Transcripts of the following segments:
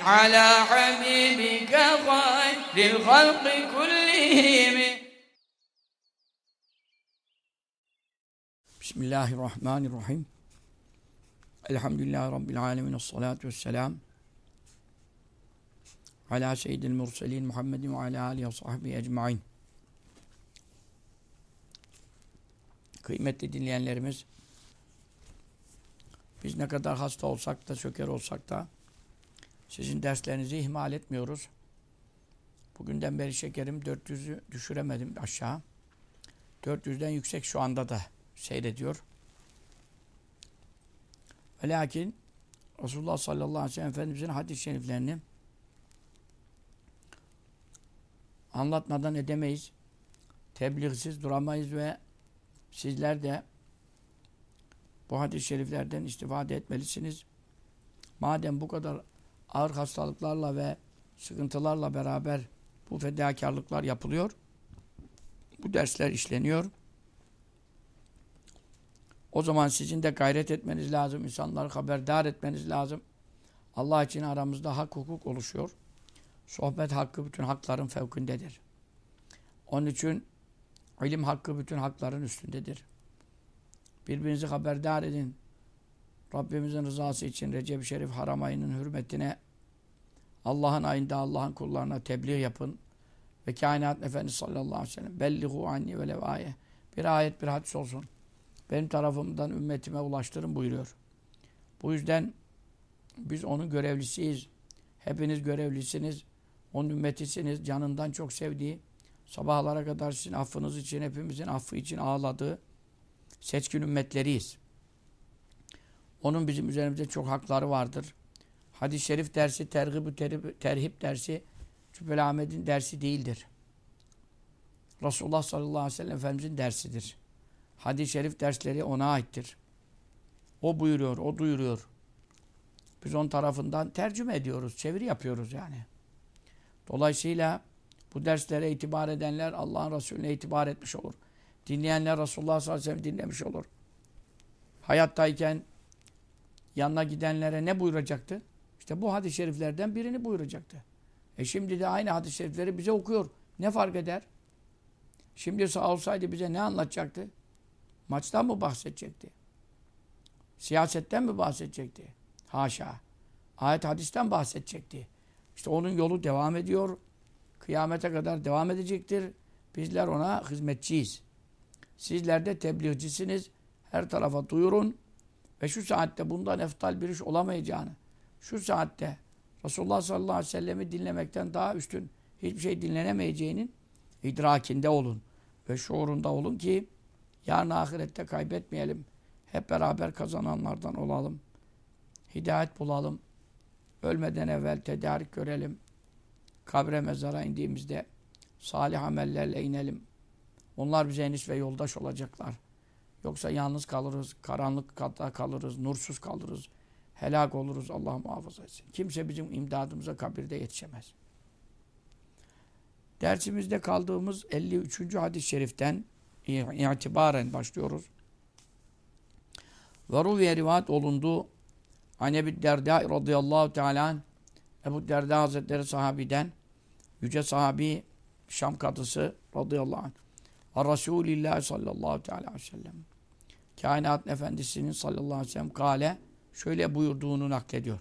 على حبيبك خير الخلق كلهم بسم الله الرحمن الرحيم الحمد لله رب العالمين الصلاة والسلام على سيد المرسلين محمد وعلى آله وصحبه ecmain. Kıymetli dinleyenlerimiz, biz ne kadar hasta olsak da, söker olsak da sizin derslerinizi ihmal etmiyoruz. Bugünden beri şekerim 400'ü düşüremedim aşağı. 400'den yüksek şu anda da seyrediyor. Ve lakin Resulullah sallallahu aleyhi ve sellem Efendimizin hadis-i şeriflerini anlatmadan edemeyiz. Tebliğsiz duramayız ve sizler de bu hadis-i şeriflerden istifade etmelisiniz. Madem bu kadar ağır hastalıklarla ve sıkıntılarla beraber bu fedakarlıklar yapılıyor, bu dersler işleniyor. O zaman sizin de gayret etmeniz lazım. insanları haberdar etmeniz lazım. Allah için aramızda hak hukuk oluşuyor. Sohbet hakkı bütün hakların fevkindedir. Onun için ilim hakkı bütün hakların üstündedir. Birbirinizi haberdar edin. Rabbimizin rızası için Recep-i Şerif haram ayının hürmetine Allah'ın ayında Allah'ın kullarına tebliğ yapın. Ve kainat Efendisi sallallahu aleyhi ve sellem bellihu anni ve levaye. Bir ayet bir hadis olsun benim tarafımdan ümmetime ulaştırın buyuruyor. Bu yüzden biz onun görevlisiyiz. Hepiniz görevlisiniz. Onun ümmetisiniz. Canından çok sevdiği, sabahlara kadar sizin affınız için, hepimizin affı için ağladığı seçkin ümmetleriyiz. Onun bizim üzerimizde çok hakları vardır. Hadis-i şerif dersi, tergib terhip dersi, Cübbeli Ahmet'in dersi değildir. Resulullah sallallahu aleyhi ve sellem Efendimizin dersidir hadis-i şerif dersleri ona aittir. O buyuruyor, o duyuruyor. Biz onun tarafından tercüme ediyoruz, çeviri yapıyoruz yani. Dolayısıyla bu derslere itibar edenler Allah'ın Resulüne itibar etmiş olur. Dinleyenler Resulullah sallallahu aleyhi ve sellem dinlemiş olur. Hayattayken yanına gidenlere ne buyuracaktı? İşte bu hadis-i şeriflerden birini buyuracaktı. E şimdi de aynı hadis-i şerifleri bize okuyor. Ne fark eder? Şimdi olsaydı bize ne anlatacaktı? Maçtan mı bahsedecekti? Siyasetten mi bahsedecekti? Haşa. Ayet hadisten bahsedecekti. İşte onun yolu devam ediyor. Kıyamete kadar devam edecektir. Bizler ona hizmetçiyiz. Sizler de tebliğcisiniz. Her tarafa duyurun. Ve şu saatte bundan eftal bir iş olamayacağını, şu saatte Resulullah sallallahu aleyhi ve sellem'i dinlemekten daha üstün hiçbir şey dinlenemeyeceğinin idrakinde olun. Ve şuurunda olun ki Yarın ahirette kaybetmeyelim. Hep beraber kazananlardan olalım. Hidayet bulalım. Ölmeden evvel tedarik görelim. Kabre mezara indiğimizde salih amellerle inelim. Onlar bize eniş ve yoldaş olacaklar. Yoksa yalnız kalırız, karanlık katta kalırız, nursuz kalırız. Helak oluruz Allah muhafaza etsin. Kimse bizim imdadımıza kabirde yetişemez. Dersimizde kaldığımız 53. hadis-i şeriften itibaren başlıyoruz. Ve ruviye rivayet olundu. Anebi Derda radıyallahu teala Ebu Derda Hazretleri sahabiden yüce sahabi Şam kadısı radıyallahu anh Resulillah sallallahu teala aleyhi ve sellem kainat efendisinin sallallahu aleyhi ve sellem kale şöyle buyurduğunu naklediyor.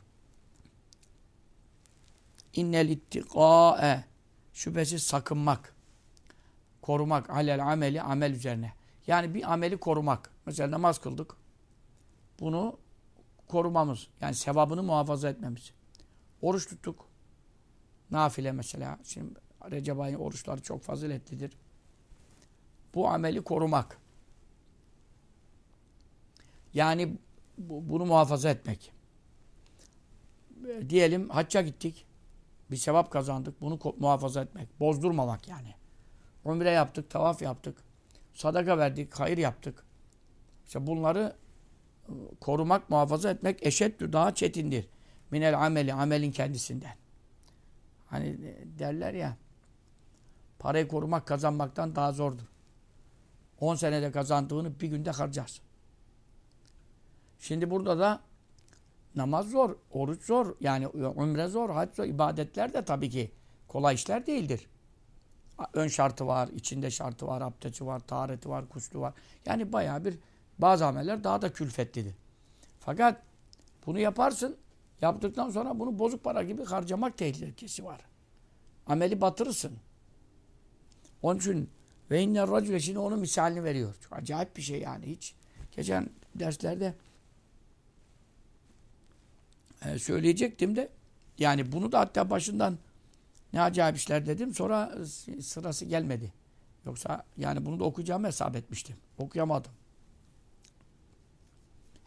İnnel ittikâe şüphesiz sakınmak korumak alel ameli amel üzerine. Yani bir ameli korumak. Mesela namaz kıldık. Bunu korumamız. Yani sevabını muhafaza etmemiz. Oruç tuttuk. Nafile mesela. Şimdi Recep ayı oruçları çok faziletlidir. Bu ameli korumak. Yani bunu muhafaza etmek. Diyelim hacca gittik. Bir sevap kazandık. Bunu muhafaza etmek. Bozdurmamak yani. Umre yaptık, tavaf yaptık. Sadaka verdik, hayır yaptık. İşte bunları ıı, korumak, muhafaza etmek eşeddü daha çetindir. Minel ameli, amelin kendisinden. Hani e, derler ya, parayı korumak kazanmaktan daha zordur. 10 senede kazandığını bir günde harcarsın. Şimdi burada da namaz zor, oruç zor, yani umre zor, hac zor, ibadetler de tabii ki kolay işler değildir. Ön şartı var, içinde şartı var, abdesti var, tahareti var, kuslu var. Yani bayağı bir bazı ameller daha da külfetlidir. Fakat bunu yaparsın, yaptıktan sonra bunu bozuk para gibi harcamak tehlikesi var. Ameli batırırsın. Onun için ve inne racüle şimdi onun misalini veriyor. Çok acayip bir şey yani hiç. Geçen derslerde e, söyleyecektim de yani bunu da hatta başından ne acayip işler dedim. Sonra sırası gelmedi. Yoksa yani bunu da okuyacağımı hesap etmiştim. Okuyamadım.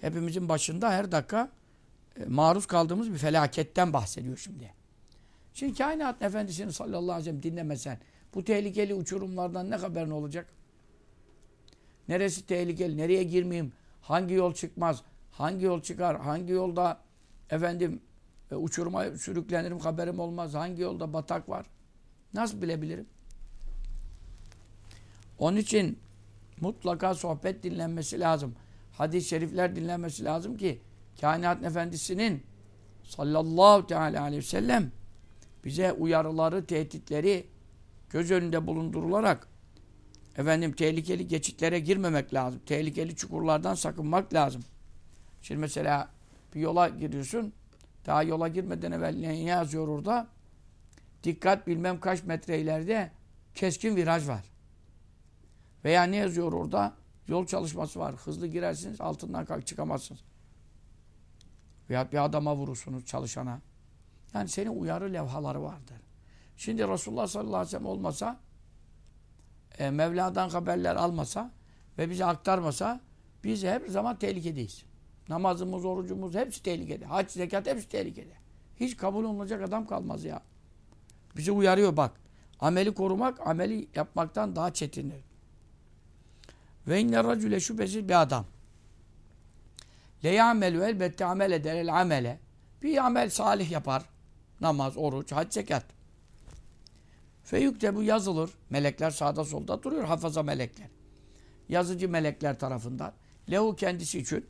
Hepimizin başında her dakika e, maruz kaldığımız bir felaketten bahsediyor şimdi. Şimdi kainat efendisini sallallahu aleyhi ve sellem dinlemesen bu tehlikeli uçurumlardan ne haberin olacak? Neresi tehlikeli? Nereye girmeyeyim? Hangi yol çıkmaz? Hangi yol çıkar? Hangi yolda efendim e, uçuruma sürüklenirim haberim olmaz. Hangi yolda batak var? Nasıl bilebilirim? Onun için mutlaka sohbet dinlenmesi lazım. Hadis-i şerifler dinlenmesi lazım ki kainat efendisinin sallallahu teala aleyhi ve sellem bize uyarıları, tehditleri göz önünde bulundurularak efendim tehlikeli geçitlere girmemek lazım. Tehlikeli çukurlardan sakınmak lazım. Şimdi mesela bir yola giriyorsun. Daha yola girmeden evvel ne yazıyor orada? Dikkat bilmem kaç metre ileride keskin viraj var. Veya ne yazıyor orada? Yol çalışması var. Hızlı girersiniz altından kalk çıkamazsınız. Veya bir adama vurursunuz çalışana. Yani senin uyarı levhaları vardır. Şimdi Resulullah sallallahu aleyhi ve sellem olmasa e, Mevla'dan haberler almasa ve bize aktarmasa biz her zaman tehlikedeyiz. Namazımız, orucumuz hepsi tehlikede. Hac, zekat hepsi tehlikede. Hiç kabul olunacak adam kalmaz ya. Bizi uyarıyor bak. Ameli korumak, ameli yapmaktan daha çetindir. Ve inne racüle şüphesiz bir adam. Le ya'melu elbette amel eder el amele. Bir amel salih yapar. Namaz, oruç, hac, zekat. Feyükte bu yazılır. Melekler sağda solda duruyor. Hafaza melekler. Yazıcı melekler tarafından. Lehu kendisi için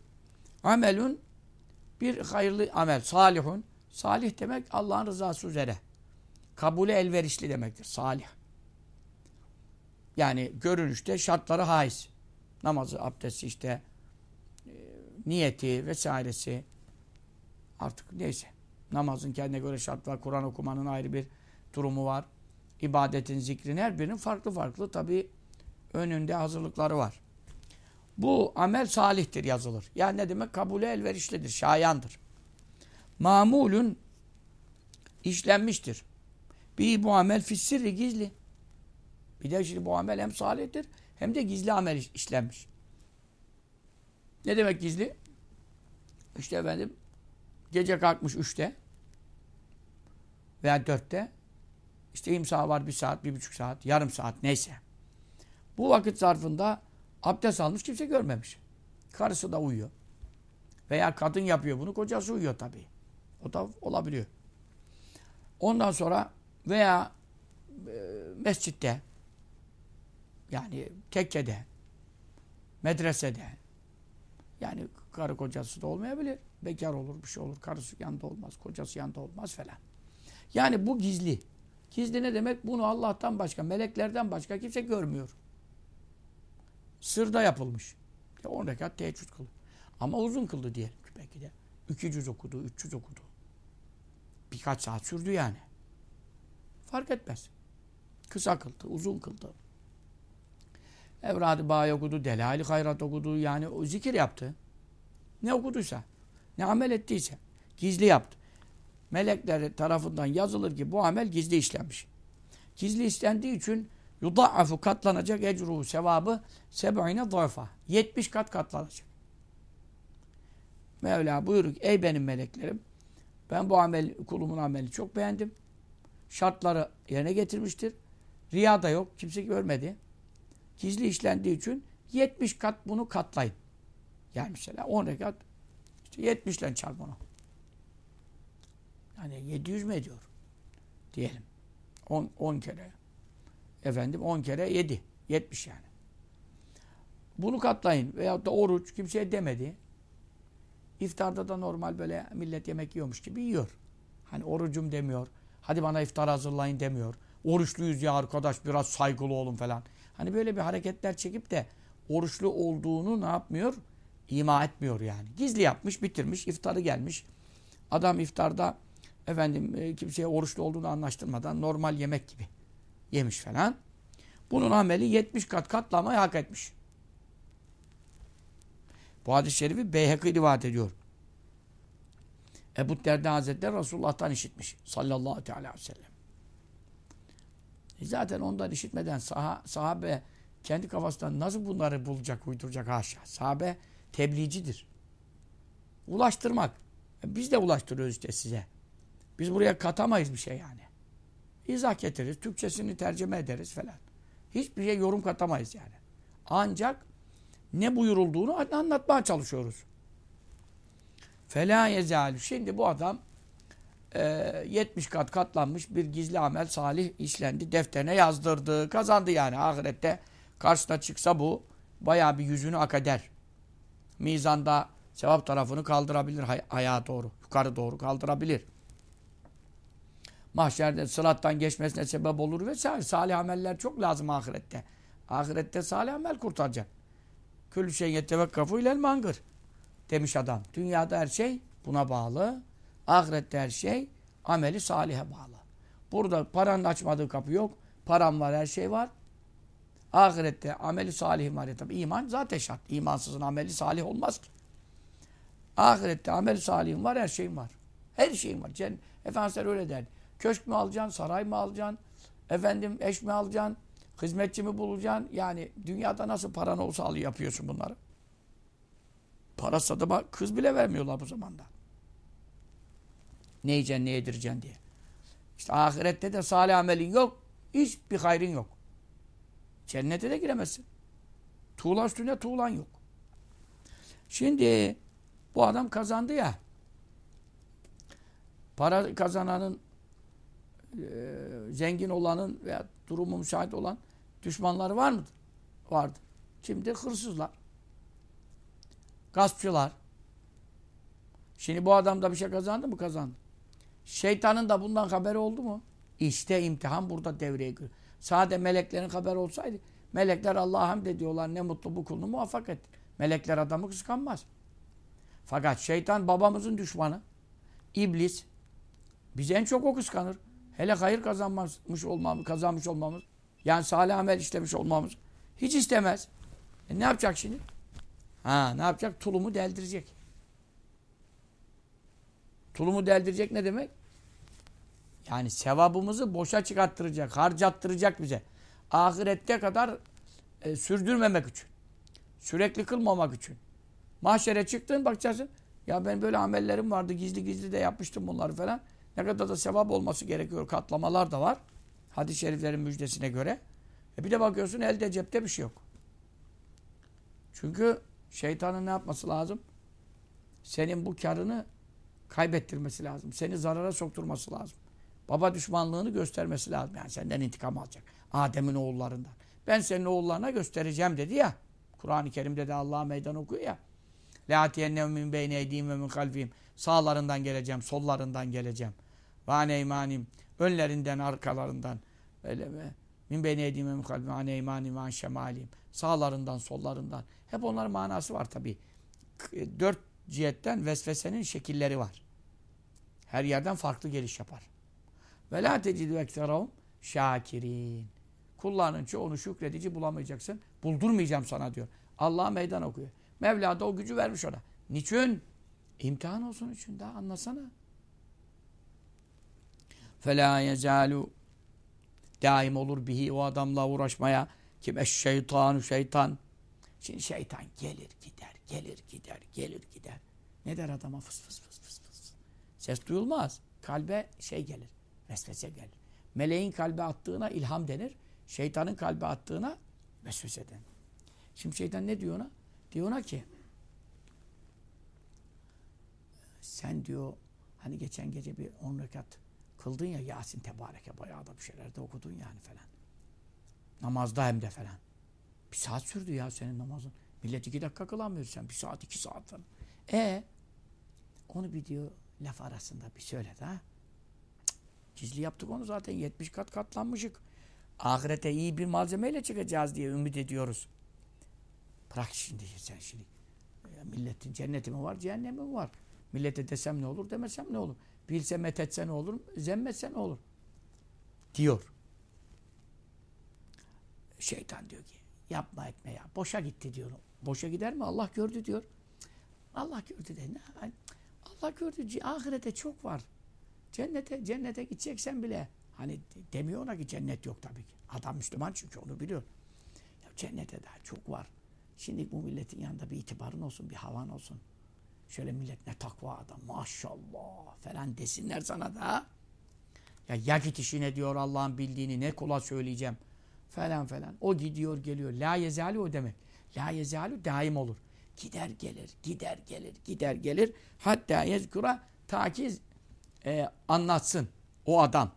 amelun bir hayırlı amel. Salihun. Salih demek Allah'ın rızası üzere. Kabule elverişli demektir. Salih. Yani görünüşte şartları haiz. Namazı, abdesti işte e, niyeti vesairesi artık neyse. Namazın kendine göre şart var. Kur'an okumanın ayrı bir durumu var. İbadetin, zikrin her birinin farklı farklı tabi önünde hazırlıkları var. Bu amel salihtir yazılır. Yani ne demek? Kabule elverişlidir, şayandır. Mamulün işlenmiştir. Bir bu amel fissirri gizli. Bir de şimdi bu amel hem salihtir hem de gizli amel işlenmiş. Ne demek gizli? İşte efendim gece kalkmış üçte veya dörtte işte imsa var bir saat, bir buçuk saat, yarım saat neyse. Bu vakit zarfında abdest almış kimse görmemiş. Karısı da uyuyor. Veya kadın yapıyor bunu, kocası uyuyor tabii. O da olabiliyor. Ondan sonra veya e, mescitte yani tekkede medresede yani karı kocası da olmayabilir. Bekar olur, bir şey olur. Karısı yanında olmaz, kocası yanında olmaz falan. Yani bu gizli. Gizli ne demek? Bunu Allah'tan başka, meleklerden başka kimse görmüyor. Sırda yapılmış. Ya 10 rekat teheccüd kıldı. Ama uzun kıldı diyelim ki belki de. 200 okudu, 300 okudu. Birkaç saat sürdü yani. Fark etmez. Kısa kıldı, uzun kıldı. Evrad-ı Bağ'ı okudu, Delali Hayrat okudu. Yani o zikir yaptı. Ne okuduysa, ne amel ettiyse. Gizli yaptı melekler tarafından yazılır ki bu amel gizli işlenmiş. Gizli işlendiği için yudaafu katlanacak ecruhu sevabı seb'ine zayfa. 70 kat katlanacak. Mevla buyurur ey benim meleklerim ben bu amel, kulumun ameli çok beğendim. şartları yerine getirmiştir. Riya da yok. Kimse görmedi. Gizli işlendiği için 70 kat bunu katlayın. Yani mesela 10 rekat işte 70 ile çarp onu. Yani 700 mü ediyor? Diyelim. 10, 10 kere. Efendim 10 kere 7. 70 yani. Bunu katlayın. Veyahut da oruç kimseye demedi. İftarda da normal böyle millet yemek yiyormuş gibi yiyor. Hani orucum demiyor. Hadi bana iftar hazırlayın demiyor. Oruçluyuz ya arkadaş biraz saygılı olun falan. Hani böyle bir hareketler çekip de oruçlu olduğunu ne yapmıyor? İma etmiyor yani. Gizli yapmış, bitirmiş, iftarı gelmiş. Adam iftarda efendim e, kimseye oruçlu olduğunu anlaştırmadan normal yemek gibi yemiş falan. Bunun ameli 70 kat katlamayı hak etmiş. Bu hadis-i şerifi Beyhekî rivayet ediyor. Ebu Derda Hazretleri Resulullah'tan işitmiş. Sallallahu aleyhi ve sellem. E zaten ondan işitmeden sah sahabe kendi kafasından nasıl bunları bulacak, uyduracak haşa. Sahabe tebliğcidir. Ulaştırmak. E biz de ulaştırıyoruz işte size. Biz buraya katamayız bir şey yani. İzah getiririz, Türkçesini tercüme ederiz falan. Hiçbir şey yorum katamayız yani. Ancak ne buyurulduğunu anlatmaya çalışıyoruz. Fela yezalü. Şimdi bu adam e, 70 kat katlanmış bir gizli amel salih işlendi. Defterine yazdırdı. Kazandı yani ahirette. Karşısına çıksa bu bayağı bir yüzünü ak eder. Mizanda sevap tarafını kaldırabilir hay ayağa doğru. Yukarı doğru kaldırabilir. Mahşerde sırattan geçmesine sebep olur vesaire. Salih ameller çok lazım ahirette. Ahirette salih amel kurtaracak. Küllü şey yetevekkafu ilel mangır demiş adam. Dünyada her şey buna bağlı. Ahirette her şey ameli salihe bağlı. Burada paranın açmadığı kapı yok. Param var, her şey var. Ahirette ameli salih var. Tabi iman zaten şart. İmansızın ameli salih olmaz ki. Ahirette ameli salihim var, her şeyim var. Her şeyim var. Cennet, Efendimiz öyle der. Köşk mü alacaksın, saray mı alacaksın, efendim eş mi alacaksın, hizmetçi mi bulacaksın? Yani dünyada nasıl paran olsa al yapıyorsun bunları. Para sadıma kız bile vermiyorlar bu zamanda. Ne yiyeceksin, ne yedireceksin diye. İşte ahirette de salih amelin yok, hiçbir hayrın yok. Cennete de giremezsin. Tuğla üstüne tuğlan yok. Şimdi bu adam kazandı ya. Para kazananın e, zengin olanın veya durumu müsait olan düşmanları var mıdır? Vardır. Şimdi hırsızlar. Gaspçılar. Şimdi bu adam da bir şey kazandı mı? Kazandı. Şeytanın da bundan haberi oldu mu? İşte imtihan burada devreye giriyor. Sade meleklerin haber olsaydı melekler Allah'a hamd ediyorlar ne mutlu bu kulunu muvaffak etti. Melekler adamı kıskanmaz. Fakat şeytan babamızın düşmanı. İblis. Bizi en çok o kıskanır. Hele hayır kazanmış olmamız, kazanmış olmamız. Yani salih amel işlemiş olmamız. Hiç istemez. E ne yapacak şimdi? Ha ne yapacak? Tulumu deldirecek. Tulumu deldirecek ne demek? Yani sevabımızı boşa çıkarttıracak, harcattıracak bize. Ahirette kadar e, sürdürmemek için. Sürekli kılmamak için. Mahşere çıktın bakacaksın. Ya ben böyle amellerim vardı gizli gizli de yapmıştım bunları falan. Ne kadar da sevap olması gerekiyor. Katlamalar da var. Hadis-i şeriflerin müjdesine göre. E bir de bakıyorsun elde cepte bir şey yok. Çünkü şeytanın ne yapması lazım? Senin bu karını kaybettirmesi lazım. Seni zarara sokturması lazım. Baba düşmanlığını göstermesi lazım. Yani senden intikam alacak. Adem'in oğullarından. Ben senin oğullarına göstereceğim dedi ya. Kur'an-ı Kerim'de de Allah'a meydan okuyor ya. La tiyennev min beyni eydihim ve min. Sağlarından geleceğim, sollarından geleceğim. Ve imanim. Önlerinden, arkalarından. Öyle mi? Min beyni eydihim ve min kalbim. Ane imanim, an. Sağlarından, sollarından. Hep onların manası var tabi. Dört cihetten vesvesenin şekilleri var. Her yerden farklı geliş yapar. Ve la tecidü ekserahum şakirin. Kullarının çoğunu şükredici bulamayacaksın. Buldurmayacağım sana diyor. Allah meydan okuyor. Mevla da o gücü vermiş ona. Niçin? İmtihan olsun için daha anlasana. فَلَا يَزَالُ Daim olur bihi o adamla uğraşmaya. Kim eşşeytanu şeytan. Şimdi şeytan gelir gider, gelir gider, gelir gider. Ne der adama fıs fıs fıs fıs fıs. Ses duyulmaz. Kalbe şey gelir, vesvese gelir. Meleğin kalbe attığına ilham denir. Şeytanın kalbe attığına vesvese denir. Şimdi şeytan ne diyor ona? Diyor ona ki sen diyor hani geçen gece bir on rekat kıldın ya Yasin Tebareke bayağı da bir şeyler de okudun yani falan. Namazda hem de falan. Bir saat sürdü ya senin namazın. Millet iki dakika kılamıyor sen. Bir saat, iki saat falan. E onu bir diyor laf arasında bir söyle de ha. Gizli yaptık onu zaten. 70 kat katlanmışık. Ahirete iyi bir malzemeyle çıkacağız diye ümit ediyoruz. Bırak şimdi sen şimdi. Milletin cenneti mi var, cehennemi mi var? Millete desem ne olur, demesem ne olur? Bilse methetse ne olur, zemmetse ne olur? Diyor. Şeytan diyor ki yapma etme ya. Boşa gitti diyor. Boşa gider mi? Allah gördü diyor. Allah gördü de. Ne? Allah gördü. Ahirete çok var. Cennete cennete gideceksen bile hani demiyor ona ki cennet yok tabii ki. Adam Müslüman çünkü onu biliyor. Ya cennete daha çok var. Şimdi bu milletin yanında bir itibarın olsun, bir havan olsun. Şöyle millet ne takva adam maşallah falan desinler sana da. Ya ya git işine diyor Allah'ın bildiğini ne kula söyleyeceğim falan falan. O gidiyor geliyor. La yezalu o demek. La yezalu daim olur. Gider gelir, gider gelir, gider gelir. Hatta yezkura ta ki e, anlatsın o adam.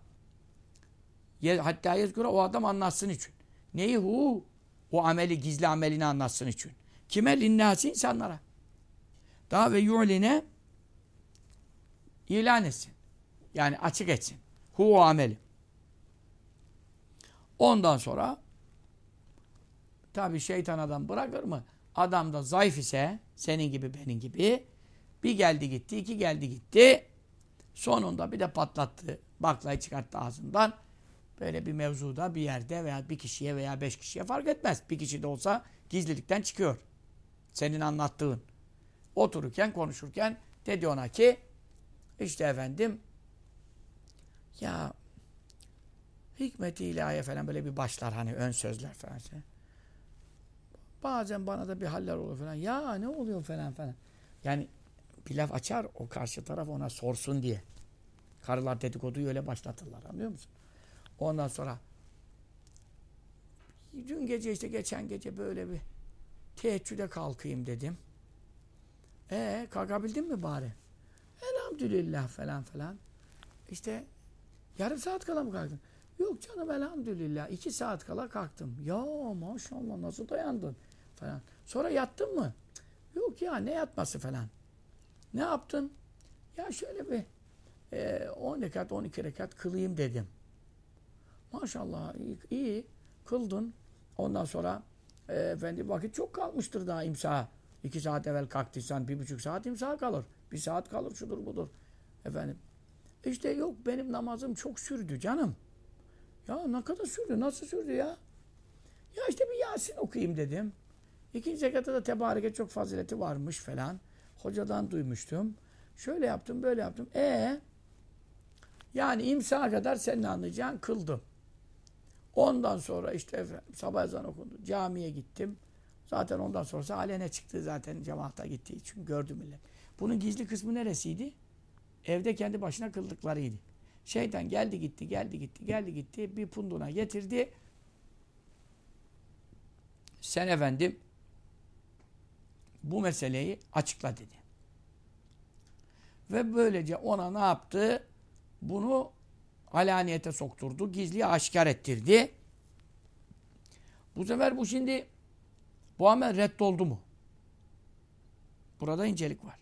Ye, hatta yezkura o adam anlatsın için. Neyi hu? O ameli, gizli amelini anlatsın için. Kime? Linnâsi insanlara. Daha ve yu'line ilan etsin. Yani açık etsin. Hu o ameli. Ondan sonra tabi şeytan adam bırakır mı? Adam da zayıf ise senin gibi benim gibi bir geldi gitti, iki geldi gitti. Sonunda bir de patlattı. Baklayı çıkarttı ağzından. Böyle bir mevzuda bir yerde veya bir kişiye veya beş kişiye fark etmez. Bir kişi de olsa gizlilikten çıkıyor. Senin anlattığın. Otururken, konuşurken dedi ona ki işte efendim ya hikmeti ilahiye falan böyle bir başlar hani ön sözler falan. Bazen bana da bir haller oluyor falan. Ya ne oluyor falan falan. Yani bir laf açar o karşı taraf ona sorsun diye. Karılar dedikoduyu öyle başlatırlar anlıyor musun? Ondan sonra dün gece işte geçen gece böyle bir teheccüde kalkayım dedim. E kalkabildin mi bari? Elhamdülillah falan falan. İşte yarım saat kala mı kalktın? Yok canım elhamdülillah. iki saat kala kalktım. Ya maşallah nasıl dayandın? Falan. Sonra yattın mı? Yok ya ne yatması falan. Ne yaptın? Ya şöyle bir e, 10 rekat 12 rekat kılayım dedim. Maşallah iyi, iyi kıldın. Ondan sonra e, efendim vakit çok kalmıştır daha imsaha. İki saat evvel kalktıysan bir buçuk saat imsaha kalır. Bir saat kalır şudur budur. Efendim. İşte yok benim namazım çok sürdü canım. Ya ne kadar sürdü? Nasıl sürdü ya? Ya işte bir Yasin okuyayım dedim. İkinci zekatta da tebareke çok fazileti varmış falan. Hocadan duymuştum. Şöyle yaptım, böyle yaptım. E yani imsaha kadar senin anlayacağın kıldım. Ondan sonra işte efendim, sabah ezan okundu. Camiye gittim. Zaten ondan sonrası alene çıktı zaten cemaata gittiği için gördü millet. Bunun gizli kısmı neresiydi? Evde kendi başına kıldıklarıydı. Şeytan geldi gitti, geldi gitti, geldi gitti. Bir punduna getirdi. Sen efendim bu meseleyi açıkla dedi. Ve böylece ona ne yaptı? Bunu alaniyete sokturdu. Gizliye aşikar ettirdi. Bu sefer bu şimdi bu amel reddoldu mu? Burada incelik var.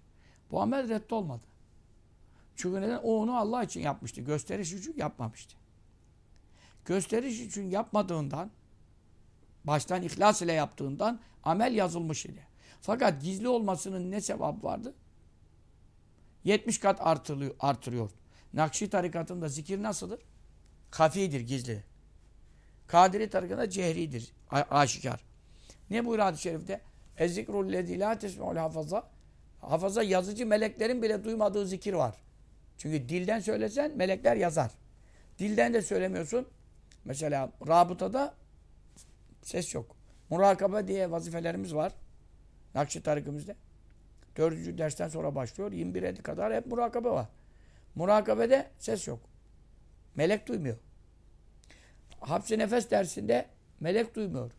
Bu amel reddolmadı. Çünkü neden? O onu Allah için yapmıştı. Gösteriş için yapmamıştı. Gösteriş için yapmadığından baştan ihlas ile yaptığından amel yazılmış idi. Fakat gizli olmasının ne sevabı vardı? 70 kat artırılıyor, artırıyor. Nakşi tarikatında zikir nasıldır? Kafidir, gizli. Kadiri tarikatında cehridir, aşikar. Ne buyur hadis-i şerifte? Ezzikrul lezî lâ tesme'ul hafaza. Hafaza yazıcı meleklerin bile duymadığı zikir var. Çünkü dilden söylesen melekler yazar. Dilden de söylemiyorsun. Mesela rabıtada ses yok. Murakabe diye vazifelerimiz var. Nakşi tarikimizde. Dördüncü dersten sonra başlıyor. 21'e kadar hep murakabe var. Murakabede ses yok. Melek duymuyor. hapsi nefes dersinde melek duymuyor.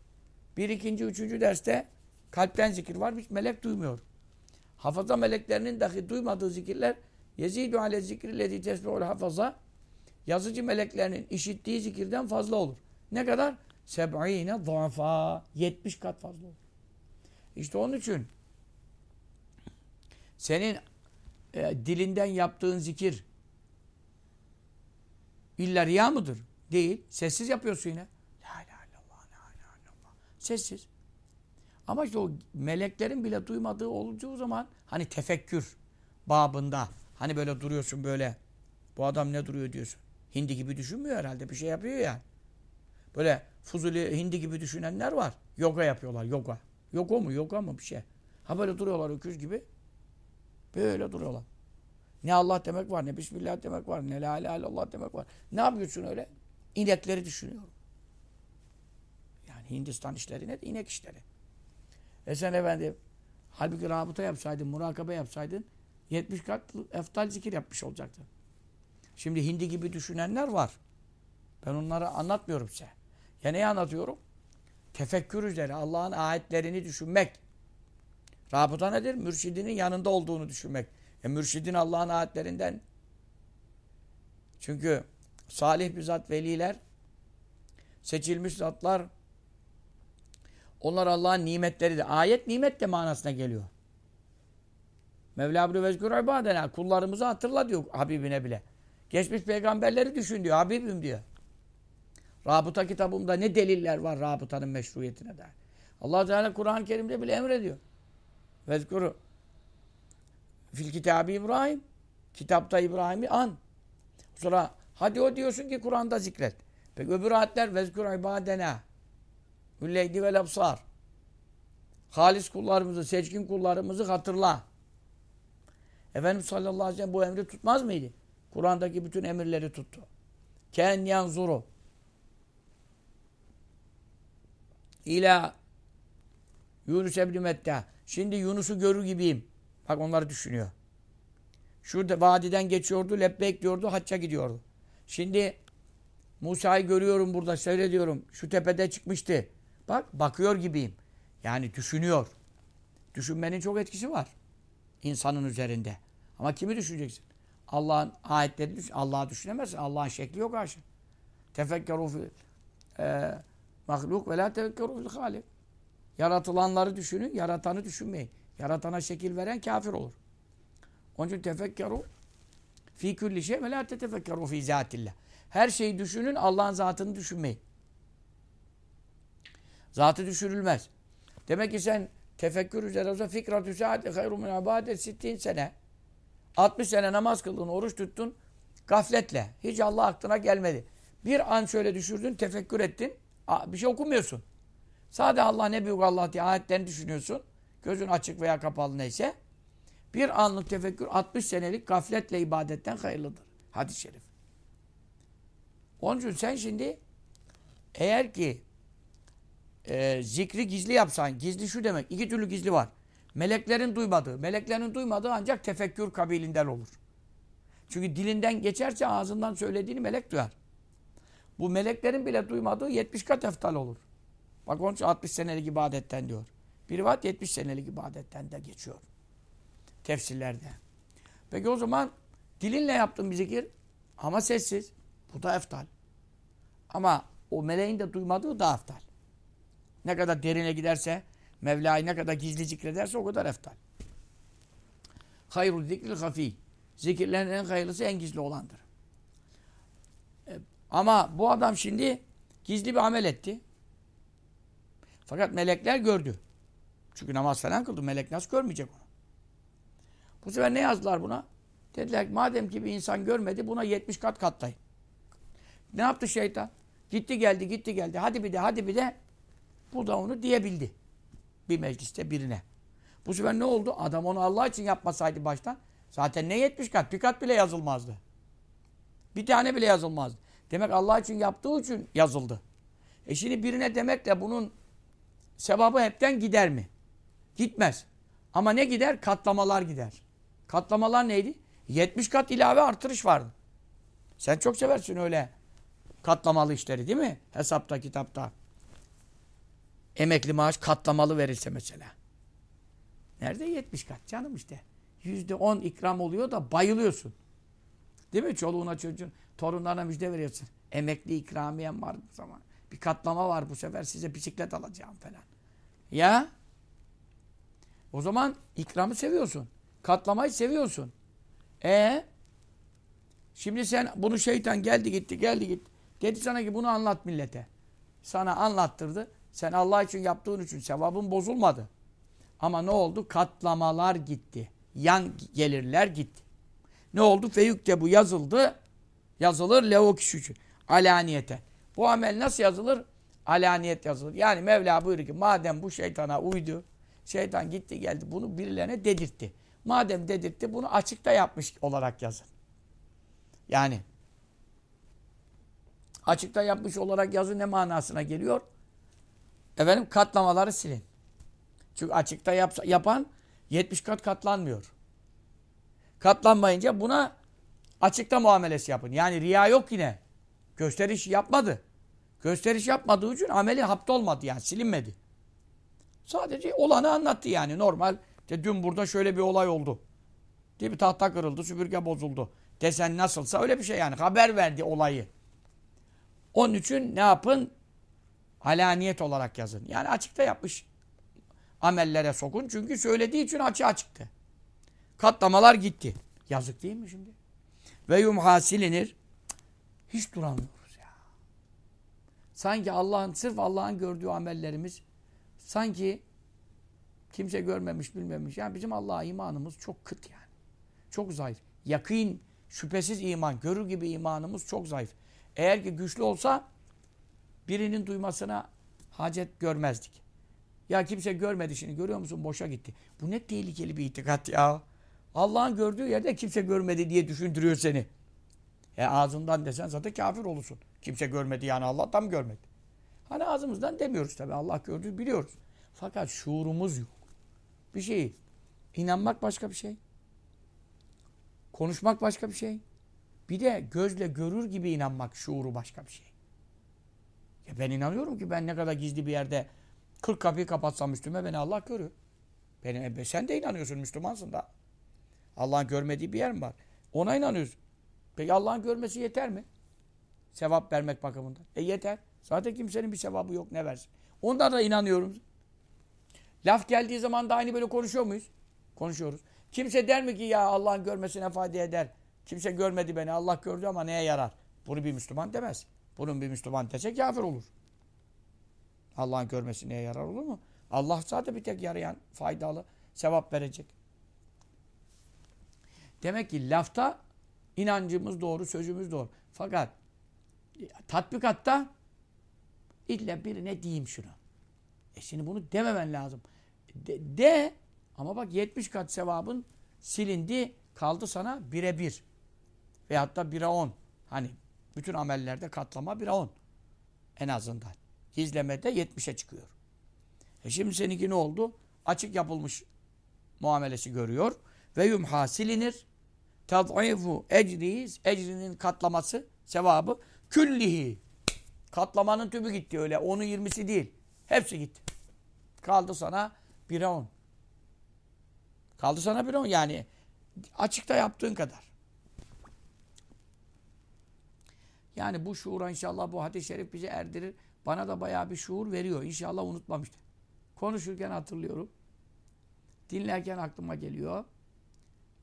Bir, ikinci, üçüncü derste kalpten zikir var. Hiç melek duymuyor. Hafaza meleklerinin dahi duymadığı zikirler yezidu ale zikrillezi tesbihul hafaza yazıcı meleklerinin işittiği zikirden fazla olur. Ne kadar? Seb'ine zafa. 70 kat fazla olur. İşte onun için senin e, dilinden yaptığın zikir illa riya mıdır? Değil. Sessiz yapıyorsun yine. La ilahe illallah, la ilahe illallah. Sessiz. Ama işte o meleklerin bile duymadığı olacağı zaman hani tefekkür babında hani böyle duruyorsun böyle bu adam ne duruyor diyorsun. Hindi gibi düşünmüyor herhalde. Bir şey yapıyor ya. Böyle fuzuli hindi gibi düşünenler var. Yoga yapıyorlar. Yoga. Yoga mu? Yoga mı bir şey. Ha böyle duruyorlar öküz gibi. Böyle duruyorlar. Ne Allah demek var, ne Bismillah demek var, ne La ilahe illallah demek var. Ne yapıyorsun öyle? İnekleri düşünüyorum. Yani Hindistan işleri ne? İnek işleri. E sen efendim halbuki rabıta yapsaydın, murakabe yapsaydın 70 kat eftal zikir yapmış olacaktın. Şimdi hindi gibi düşünenler var. Ben onları anlatmıyorum size. Ya neyi anlatıyorum? Tefekkür üzere Allah'ın ayetlerini düşünmek. Rabıta nedir? Mürşidinin yanında olduğunu düşünmek. E mürşidin Allah'ın ayetlerinden. Çünkü salih bir zat veliler, seçilmiş zatlar, onlar Allah'ın nimetleridir. Ayet nimet de manasına geliyor. Mevla buyuruyor vezkur ibadena. Kullarımızı hatırla diyor Habibine bile. Geçmiş peygamberleri düşün diyor. Habibim diyor. Rabıta kitabımda ne deliller var rabıtanın meşruiyetine dair. Allah Teala Kur'an-ı Kerim'de bile emrediyor. Vezkuru fil kitabı İbrahim. Kitapta İbrahim'i an. Sonra hadi o diyorsun ki Kur'an'da zikret. Peki öbür ayetler vezkur ibadena. Ülleydi vel absar. Halis kullarımızı, seçkin kullarımızı hatırla. Efendimiz sallallahu aleyhi ve sellem bu emri tutmaz mıydı? Kur'an'daki bütün emirleri tuttu. Ken yanzuru. İla Yunus ebni Metta. Şimdi Yunus'u görür gibiyim. Bak onları düşünüyor. Şurada vadiden geçiyordu, lebbek diyordu, hacca gidiyordu. Şimdi Musa'yı görüyorum burada, seyrediyorum. Şu tepede çıkmıştı. Bak, bakıyor gibiyim. Yani düşünüyor. Düşünmenin çok etkisi var. insanın üzerinde. Ama kimi düşüneceksin? Allah'ın ayetlerini düşün. Allah'ı düşünemezsin. Allah'ın şekli yok haşa. Tefekkeru fil e, mahluk ve la tefekkeru fil halik. Yaratılanları düşünün, yaratanı düşünmeyin. Yaratana şekil veren kafir olur. Onun için tefekkeru fi kulli şey ve la tetefekkeru fi zatillah. Her şeyi düşünün, Allah'ın zatını düşünmeyin. Zatı düşürülmez. Demek ki sen tefekkür üzere olsa fikratü saati hayru min ibadet sittin sene. 60 sene namaz kıldın, oruç tuttun gafletle. Hiç Allah aklına gelmedi. Bir an şöyle düşürdün, tefekkür ettin. Bir şey okumuyorsun. Sadece Allah ne büyük Allah diye ayetlerini düşünüyorsun. Gözün açık veya kapalı neyse. Bir anlık tefekkür 60 senelik gafletle ibadetten hayırlıdır. Hadis-i şerif. Onun için sen şimdi eğer ki e, zikri gizli yapsan, gizli şu demek, iki türlü gizli var. Meleklerin duymadığı, meleklerin duymadığı ancak tefekkür kabilinden olur. Çünkü dilinden geçerse ağzından söylediğini melek duyar. Bu meleklerin bile duymadığı 70 kat eftal olur. Bak onun için 60 senelik ibadetten diyor. Bir rivayet 70 senelik ibadetten de geçiyor. Tefsirlerde. Peki o zaman dilinle yaptığın bir zikir ama sessiz. Bu da eftal. Ama o meleğin de duymadığı da eftal. Ne kadar derine giderse, Mevla'yı ne kadar gizli zikrederse o kadar eftal. Hayrul zikril hafi. Zikirlerin en hayırlısı en gizli olandır. E, ama bu adam şimdi gizli bir amel etti. Fakat melekler gördü. Çünkü namaz falan kıldı. Melek nasıl görmeyecek onu? Bu sefer ne yazdılar buna? Dediler ki madem ki bir insan görmedi buna 70 kat katlayın. Ne yaptı şeytan? Gitti geldi gitti geldi. Hadi bir de hadi bir de bu da onu diyebildi. Bir mecliste birine. Bu sefer ne oldu? Adam onu Allah için yapmasaydı baştan zaten ne 70 kat? Bir kat bile yazılmazdı. Bir tane bile yazılmazdı. Demek Allah için yaptığı için yazıldı. E şimdi birine demekle bunun sevabı hepten gider mi? Gitmez. Ama ne gider? Katlamalar gider. Katlamalar neydi? 70 kat ilave artırış vardı. Sen çok seversin öyle Katlamalı işleri değil mi? Hesapta, kitapta. Emekli maaş katlamalı verilse mesela. Nerede 70 kat canım işte. Yüzde on ikram oluyor da bayılıyorsun. Değil mi? Çoluğuna çocuğun, torunlarına müjde veriyorsun. Emekli ikramiyen var bu zaman. Bir katlama var bu sefer size bisiklet alacağım falan. Ya? O zaman ikramı seviyorsun. Katlamayı seviyorsun. E Şimdi sen bunu şeytan geldi gitti geldi gitti. Dedi sana ki bunu anlat millete. Sana anlattırdı. Sen Allah için yaptığın için sevabın bozulmadı. Ama ne oldu? Katlamalar gitti. Yan gelirler gitti. Ne oldu? Feyükte bu yazıldı. Yazılır levo kişi için. Alaniyete. Bu amel nasıl yazılır? Alaniyet yazılır. Yani Mevla buyuruyor ki madem bu şeytana uydu, şeytan gitti geldi bunu birilerine dedirtti. Madem dedirtti bunu açıkta yapmış olarak yazın. Yani açıkta yapmış olarak yazı ne manasına geliyor? Efendim katlamaları silin. Çünkü açıkta yapsa, yapan 70 kat katlanmıyor. Katlanmayınca buna açıkta muamelesi yapın. Yani riya yok yine. Gösteriş yapmadı. Gösteriş yapmadığı için ameli hapta olmadı yani silinmedi. Sadece olanı anlattı yani normal. İşte dün burada şöyle bir olay oldu. Değil mi? Tahta kırıldı, süpürge bozuldu. Desen nasılsa öyle bir şey yani. Haber verdi olayı. Onun için ne yapın? Alaniyet olarak yazın. Yani açıkta yapmış amellere sokun. Çünkü söylediği için açığa çıktı. Katlamalar gitti. Yazık değil mi şimdi? Ve yumha silinir. Hiç duramıyoruz ya. Sanki Allah'ın, sırf Allah'ın gördüğü amellerimiz sanki kimse görmemiş, bilmemiş. Yani bizim Allah'a imanımız çok kıt yani. Çok zayıf. Yakın, şüphesiz iman, görür gibi imanımız çok zayıf. Eğer ki güçlü olsa birinin duymasına hacet görmezdik. Ya kimse görmedi şimdi görüyor musun boşa gitti. Bu ne tehlikeli bir itikat ya. Allah'ın gördüğü yerde kimse görmedi diye düşündürüyor seni. E ağzından desen zaten kafir olursun. Kimse görmedi yani Allah'tan mı görmedi? Hani ağzımızdan demiyoruz tabii Allah gördüğü biliyoruz. Fakat şuurumuz yok. Bir şey. inanmak başka bir şey. Konuşmak başka bir şey. Bir de gözle görür gibi inanmak şuuru başka bir şey. Ya ben inanıyorum ki ben ne kadar gizli bir yerde 40 kapıyı kapatsam üstüme beni Allah görüyor. Beni, e, sen de inanıyorsun Müslümansın da. Allah'ın görmediği bir yer mi var? Ona inanıyorsun. Peki Allah'ın görmesi yeter mi? Sevap vermek bakımından. E yeter. Zaten kimsenin bir sevabı yok ne versin. Ondan da inanıyorum. Laf geldiği zaman da aynı böyle konuşuyor muyuz? Konuşuyoruz. Kimse der mi ki ya Allah'ın görmesine fayda eder. Kimse görmedi beni Allah gördü ama neye yarar? Bunu bir Müslüman demez. Bunun bir Müslüman dese kafir olur. Allah'ın görmesi neye yarar olur mu? Allah zaten bir tek yarayan, faydalı, sevap verecek. Demek ki lafta inancımız doğru, sözümüz doğru. Fakat tatbikatta illa birine diyeyim şunu. E şimdi bunu dememen lazım. De, de ama bak 70 kat sevabın silindi kaldı sana bire bir. Veyahut da bire on. Hani bütün amellerde katlama bire on. En azından. Gizlemede 70'e çıkıyor. E şimdi seninki ne oldu? Açık yapılmış muamelesi görüyor. Ve yumha silinir. Tad'ifu ecriyiz. Ecrinin katlaması, sevabı. Küllihi. Katlamanın tümü gitti öyle. Onun yirmisi değil. Hepsi gitti. Kaldı sana 1'e 10. Kaldı sana 1'e 10 yani açıkta yaptığın kadar. Yani bu şuura inşallah bu hadis-i şerif bizi erdirir. Bana da bayağı bir şuur veriyor. İnşallah unutmamıştır. Konuşurken hatırlıyorum. Dinlerken aklıma geliyor.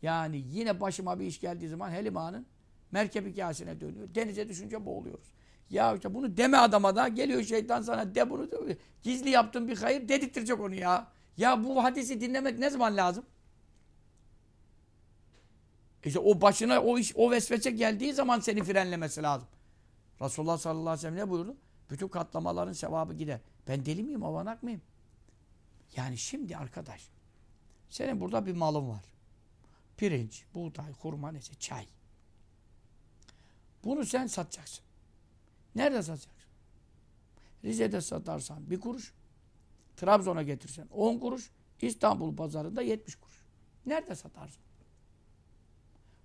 Yani yine başıma bir iş geldiği zaman Helima'nın merkep hikayesine dönüyor. Denize düşünce boğuluyoruz. Ya işte bunu deme adama da geliyor şeytan sana de bunu de. Gizli yaptığın bir hayır dedirttirecek onu ya. Ya bu hadisi dinlemek ne zaman lazım? İşte o başına o iş, o vesvese geldiği zaman seni frenlemesi lazım. Resulullah sallallahu aleyhi ve sellem ne buyurdu? Bütün katlamaların sevabı gider. Ben deli miyim, avanak mıyım? Yani şimdi arkadaş, senin burada bir malın var. Pirinç, buğday, hurma neyse, çay. Bunu sen satacaksın. Nerede satacaksın? Rize'de satarsan bir kuruş, Trabzon'a getirsen 10 kuruş, İstanbul pazarında 70 kuruş. Nerede satarsın?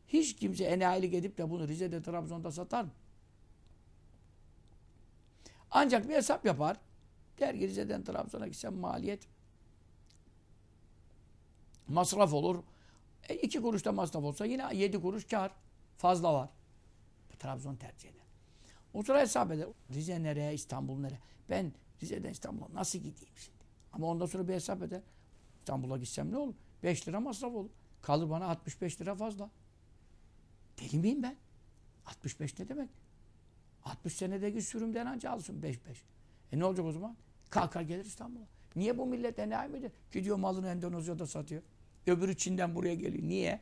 Hiç kimse enayilik edip de bunu Rize'de, Trabzon'da satar mı? Ancak bir hesap yapar. Der ki Rize'den Trabzon'a gitsem maliyet masraf olur. E iki kuruş da masraf olsa yine yedi kuruş kar. Fazla var. Trabzon tercih eder. O sıra hesap eder. Rize nereye, İstanbul nereye? Ben Rize'den İstanbul'a nasıl gideyim şimdi? Ama ondan sonra bir hesap eder. İstanbul'a gitsem ne olur? 5 lira masraf olur. Kalır bana 65 lira fazla. Deli miyim ben? 65 ne demek? 60 senedeki sürümden anca alsın 5-5. E ne olacak o zaman? Kalkar gelir İstanbul'a. Niye bu millet enayi midir? Gidiyor malını Endonezya'da satıyor. Öbürü Çin'den buraya geliyor. Niye?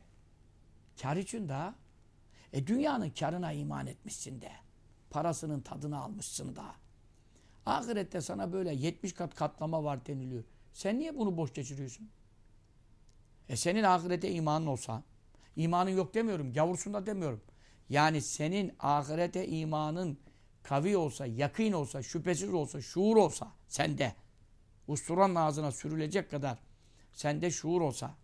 Kar için daha. E dünyanın karına iman etmişsin de. Parasının tadını almışsın da. Ahirette sana böyle 70 kat katlama var deniliyor. Sen niye bunu boş geçiriyorsun? E senin ahirete imanın olsa, imanın yok demiyorum, gavursun da demiyorum. Yani senin ahirete imanın kavi olsa, yakın olsa, şüphesiz olsa, şuur olsa sende, usturanın ağzına sürülecek kadar sende şuur olsa,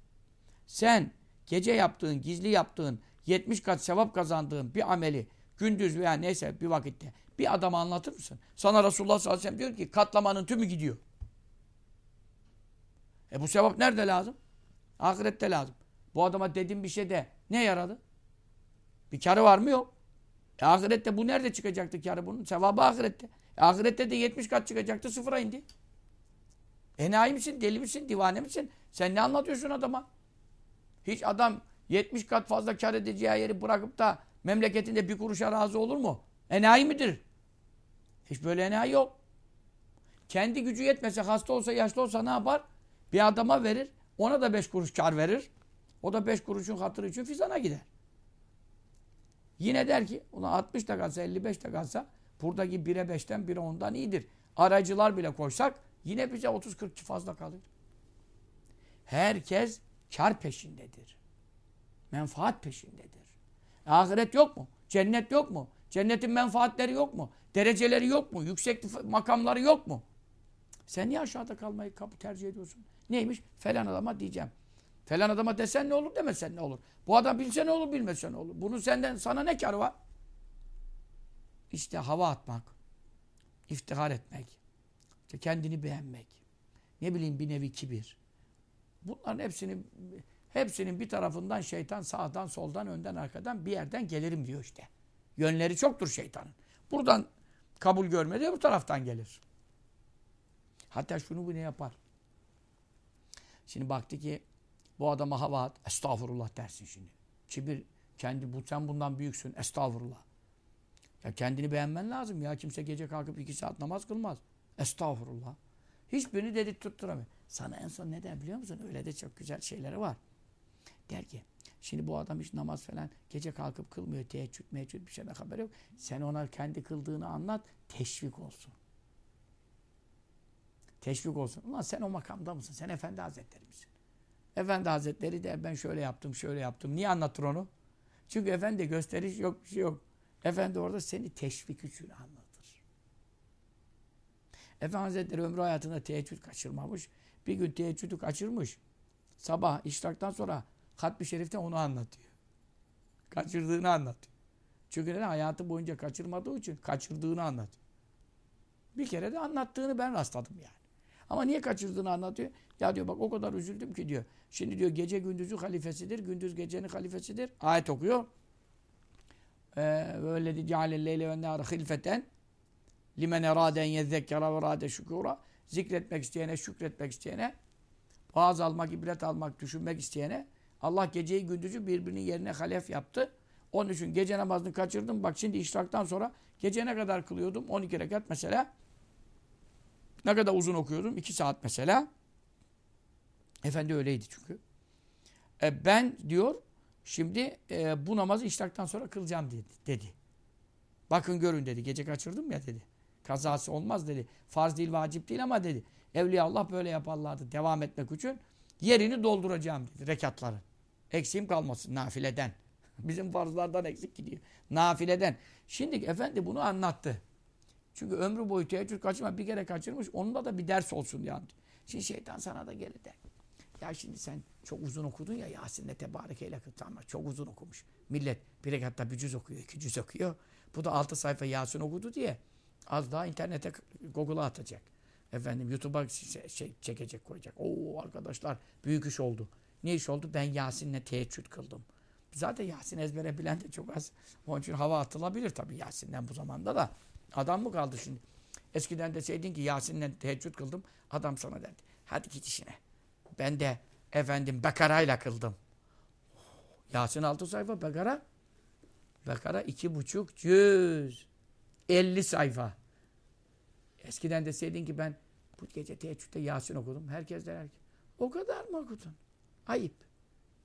sen gece yaptığın, gizli yaptığın, 70 kat sevap kazandığın bir ameli gündüz veya neyse bir vakitte bir adama anlatır mısın? Sana Resulullah sallallahu aleyhi ve sellem diyor ki katlamanın tümü gidiyor. E bu sevap nerede lazım? Ahirette lazım. Bu adama dediğim bir şey de ne yaradı? Bir karı var mı? Yok. E ahirette bu nerede çıkacaktı karı bunun? Sevabı ahirette. E ahirette de 70 kat çıkacaktı sıfıra indi. Enayi misin? Deli misin? Divane misin? Sen ne anlatıyorsun adama? Hiç adam 70 kat fazla kar edeceği yeri bırakıp da memleketinde bir kuruşa razı olur mu? Enayi midir? Hiç böyle enayi yok. Kendi gücü yetmese, hasta olsa, yaşlı olsa ne yapar? Bir adama verir. Ona da beş kuruş kar verir. O da beş kuruşun hatırı için fizana gider. Yine der ki, ulan 60 da kalsa, 55 de kalsa buradaki 1'e 5'ten 1'e 10'dan iyidir. Aracılar bile koysak yine bize 30-40 fazla kalır. Herkes kar peşindedir. Menfaat peşindedir. E, ahiret yok mu? Cennet yok mu? Cennetin menfaatleri yok mu? Dereceleri yok mu? Yüksek makamları yok mu? Sen niye aşağıda kalmayı kapı tercih ediyorsun? Neymiş? Falan adama diyeceğim. Falan adama desen ne olur demesen ne olur? Bu adam bilse ne olur bilmese ne olur? Bunun senden sana ne karı var? İşte hava atmak, iftihar etmek, işte kendini beğenmek, ne bileyim bir nevi kibir. Bunların hepsini hepsinin bir tarafından şeytan sağdan, soldan, önden, arkadan bir yerden gelirim diyor işte. Yönleri çoktur şeytanın. Buradan kabul görmedi bu taraftan gelir. Hatta şunu bu ne yapar? Şimdi baktı ki bu adama hava at. Estağfurullah dersin şimdi. Kibir kendi bu sen bundan büyüksün. Estağfurullah. Ya kendini beğenmen lazım ya. Kimse gece kalkıp iki saat namaz kılmaz. Estağfurullah. Hiçbirini dedik tutturamıyor. Sana en son ne der biliyor musun? Öyle de çok güzel şeyleri var. Der ki şimdi bu adam hiç namaz falan gece kalkıp kılmıyor. Teheccüd, meheccüd bir şeyden haber yok. Sen ona kendi kıldığını anlat. Teşvik olsun. Teşvik olsun. Ulan sen o makamda mısın? Sen Efendi Hazretleri misin? Efendi Hazretleri der ben şöyle yaptım, şöyle yaptım. Niye anlatır onu? Çünkü Efendi gösteriş yok, bir şey yok. Efendi orada seni teşvik için anlatır. Efendi Hazretleri ömrü hayatında teheccüd kaçırmamış. Bir gün teheccüdü kaçırmış. Sabah işraktan sonra Hatmi Şerif'te onu anlatıyor. Kaçırdığını anlatıyor. Çünkü neden? Hayatı boyunca kaçırmadığı için kaçırdığını anlatıyor. Bir kere de anlattığını ben rastladım yani. Ama niye kaçırdığını anlatıyor. Ya diyor bak o kadar üzüldüm ki diyor. Şimdi diyor gece gündüzü halifesidir. Gündüz gecenin halifesidir. Ayet okuyor. Böyle di cealelleyle ve nâre hilfeten limen erâden yezzekkera ve râde şükûra zikretmek isteyene, şükretmek isteyene vaaz almak, ibret almak, düşünmek isteyene Allah geceyi gündüzü birbirinin yerine halef yaptı. Onun için gece namazını kaçırdım. Bak şimdi işraktan sonra gece ne kadar kılıyordum? 12 rekat mesela. Ne kadar uzun okuyordum? 2 saat mesela. Efendi öyleydi çünkü. E ben diyor şimdi e, bu namazı işraktan sonra kılacağım dedi, dedi. Bakın görün dedi. Gece kaçırdım ya dedi. Kazası olmaz dedi. Farz değil, vacip değil ama dedi. Evliya Allah böyle yaparlardı. Devam etmek için yerini dolduracağım dedi rekatların. Eksiğim kalmasın nafileden. Bizim farzlardan eksik gidiyor. Nafileden. Şimdi efendi bunu anlattı. Çünkü ömrü boyu teheccüd kaçırma bir kere kaçırmış. Onunla da bir ders olsun diye. Şimdi şeytan sana da gelir der. Ya şimdi sen çok uzun okudun ya Yasin'le tebarekeyle tamam çok uzun okumuş. Millet bir rekatta bir cüz okuyor, iki cüz okuyor. Bu da altı sayfa Yasin okudu diye Az daha internete, Google'a atacak. Efendim YouTube'a şey, şey çekecek koyacak. Oo arkadaşlar büyük iş oldu. Ne iş oldu? Ben Yasin'le teheccüd kıldım. Zaten Yasin ezbere bilen de çok az. Onun için hava atılabilir tabii Yasin'den bu zamanda da. Adam mı kaldı şimdi? Eskiden deseydin ki Yasin'le teheccüd kıldım. Adam sana derdi. Hadi git işine. Ben de efendim Bekara'yla kıldım. Yasin altı sayfa Bekara. Bekara iki buçuk yüz. elli sayfa. Eskiden deseydin ki ben bu gece teheccüde Yasin okudum. Herkes der ki o kadar mı okudun? Ayıp.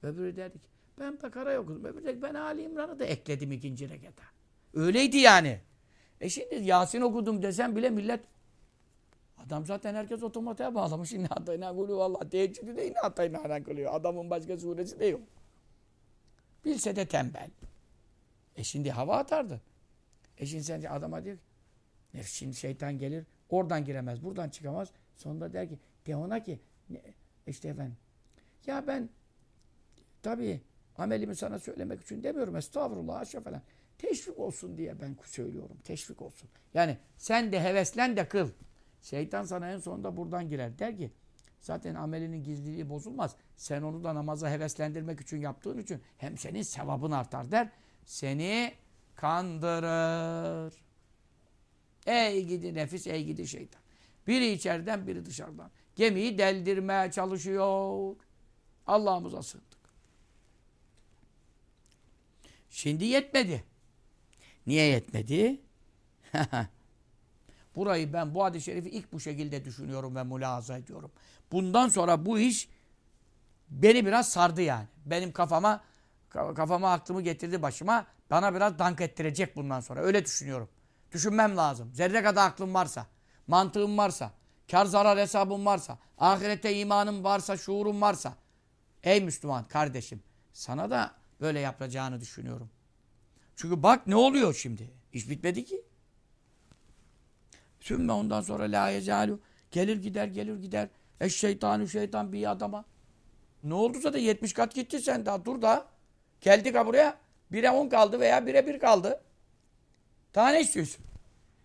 Öbürü derdi ki ben Bekara'yı okudum. Öbürü derdi ben Ali İmran'ı da ekledim ikinci rekata. Öyleydi yani. E şimdi Yasin okudum desem bile millet Adam zaten herkes otomatiğe bağlamış. İnne atayna kulü valla. Teheccüdü de inne. Adamın başka suresi de yok. Bilse de tembel. E şimdi hava atardı. E şimdi sen adama diyor ki şimdi şeytan gelir. Oradan giremez. Buradan çıkamaz. Sonunda der ki de ona ki işte efendim ya ben tabii amelimi sana söylemek için demiyorum. Estağfurullah aşağı falan. Teşvik olsun diye ben söylüyorum. Teşvik olsun. Yani sen de heveslen de kıl. Şeytan sana en sonunda buradan girer. Der ki zaten amelinin gizliliği bozulmaz. Sen onu da namaza heveslendirmek için yaptığın için hem senin sevabın artar der. Seni kandırır. Ey gidi nefis, ey gidi şeytan. Biri içeriden, biri dışarıdan. Gemiyi deldirmeye çalışıyor. Allah'ımıza sığındık. Şimdi yetmedi. Niye yetmedi? Burayı ben bu hadis-i şerifi ilk bu şekilde düşünüyorum ve mülahaza ediyorum. Bundan sonra bu iş beni biraz sardı yani. Benim kafama kafama aklımı getirdi başıma. Bana biraz dank ettirecek bundan sonra. Öyle düşünüyorum. Düşünmem lazım. Zerre kadar aklım varsa, mantığım varsa, kar zarar hesabım varsa, ahirette imanım varsa, şuurum varsa. Ey Müslüman kardeşim, sana da böyle yapacağını düşünüyorum. Çünkü bak ne oluyor şimdi? İş bitmedi ki. Sümme ondan sonra la yezalu. Gelir gider gelir gider. Eş şeytanı şeytan bir adama. Ne oldu zaten 70 kat gitti sen daha dur da. Geldik ha buraya. 1'e 10 kaldı veya 1'e 1 kaldı. Daha ne istiyorsun?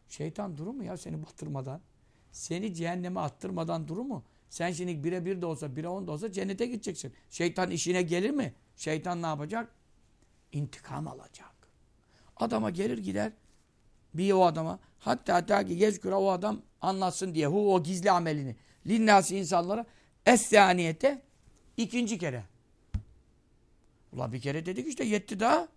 Şeytan durur mu ya seni batırmadan? Seni cehenneme attırmadan durur mu? Sen şimdi 1'e 1 de olsa 1'e 10 da olsa cennete gideceksin. Şeytan işine gelir mi? Şeytan ne yapacak? İntikam alacak. Adama gelir gider bir o adama hatta ta ki yezkura o adam anlatsın diye hu o gizli amelini linnasi insanlara esyaniyete ikinci kere. Ula bir kere dedik işte yetti daha.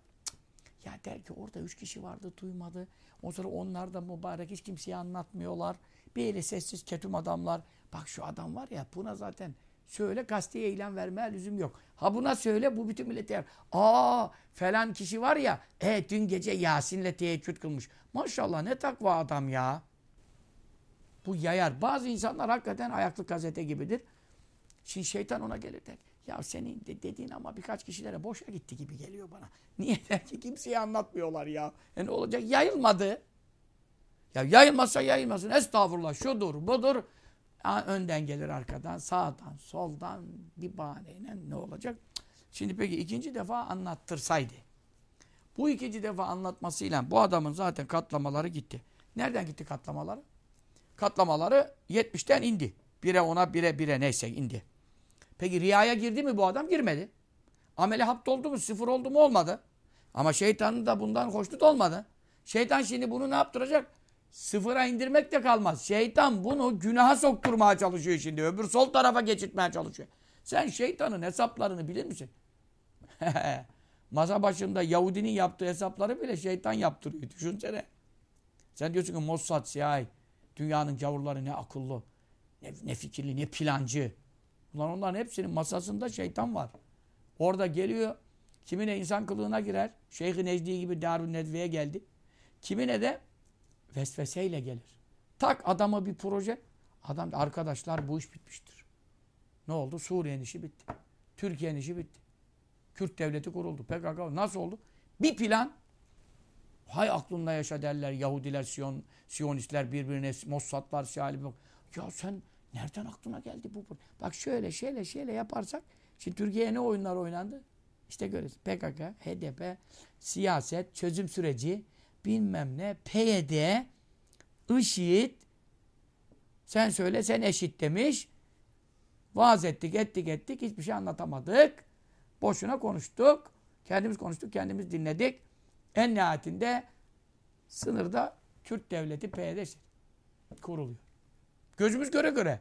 Ya der ki orada üç kişi vardı duymadı. O sonra onlar da mübarek hiç kimseye anlatmıyorlar. Böyle sessiz ketum adamlar. Bak şu adam var ya buna zaten söyle gazeteye ilan vermeye lüzum yok. Ha buna söyle bu bütün millete yer. Aa falan kişi var ya e dün gece Yasin'le teheccüd kılmış. Maşallah ne takva adam ya. Bu yayar. Bazı insanlar hakikaten ayaklı gazete gibidir. Şimdi şeytan ona gelir der. Ya senin de dediğin ama birkaç kişilere boşa gitti gibi geliyor bana. Niye der ki kimseye anlatmıyorlar ya. E ne olacak? Yayılmadı. Ya yayılmazsa yayılmasın. Estağfurullah şudur budur. Önden gelir arkadan, sağdan, soldan bir bahaneyle ne olacak? Şimdi peki ikinci defa anlattırsaydı. Bu ikinci defa anlatmasıyla bu adamın zaten katlamaları gitti. Nereden gitti katlamaları? Katlamaları 70'ten indi. Bire ona, bire bire neyse indi. Peki riyaya girdi mi bu adam? Girmedi. Ameli hapt oldu mu? Sıfır oldu mu? Olmadı. Ama şeytanın da bundan hoşnut olmadı. Şeytan şimdi bunu ne yaptıracak? Sıfıra indirmek de kalmaz. Şeytan bunu günaha sokturmaya çalışıyor şimdi. Öbür sol tarafa geçirtmeye çalışıyor. Sen şeytanın hesaplarını bilir misin? Masa başında Yahudinin yaptığı hesapları bile şeytan yaptırıyor. Düşünsene. Sen diyorsun ki Mossad, CIA, dünyanın gavurları ne akıllı, ne, ne fikirli, ne plancı. Ulan onların hepsinin masasında şeytan var. Orada geliyor, kimine insan kılığına girer. Şeyh-i Necdi gibi Darun Nedve'ye geldi. Kimine de vesveseyle gelir. Tak adama bir proje. Adam arkadaşlar bu iş bitmiştir. Ne oldu? Suriye'nin işi bitti. Türkiye'nin işi bitti. Kürt devleti kuruldu. PKK nasıl oldu? Bir plan. Hay aklında yaşa derler Yahudiler, Siyon, Siyonistler birbirine Mossadlar, bak. Ya sen nereden aklına geldi bu? Bak şöyle şöyle şöyle yaparsak şimdi Türkiye'ye ne oyunlar oynandı? İşte görüyoruz. PKK, HDP, siyaset, çözüm süreci, bilmem ne, PYD, IŞİD sen söyle sen eşit demiş. Vaaz ettik, ettik, ettik. Hiçbir şey anlatamadık. Boşuna konuştuk. Kendimiz konuştuk, kendimiz dinledik. En nihayetinde sınırda Kürt devleti PYD kuruluyor. Gözümüz göre göre.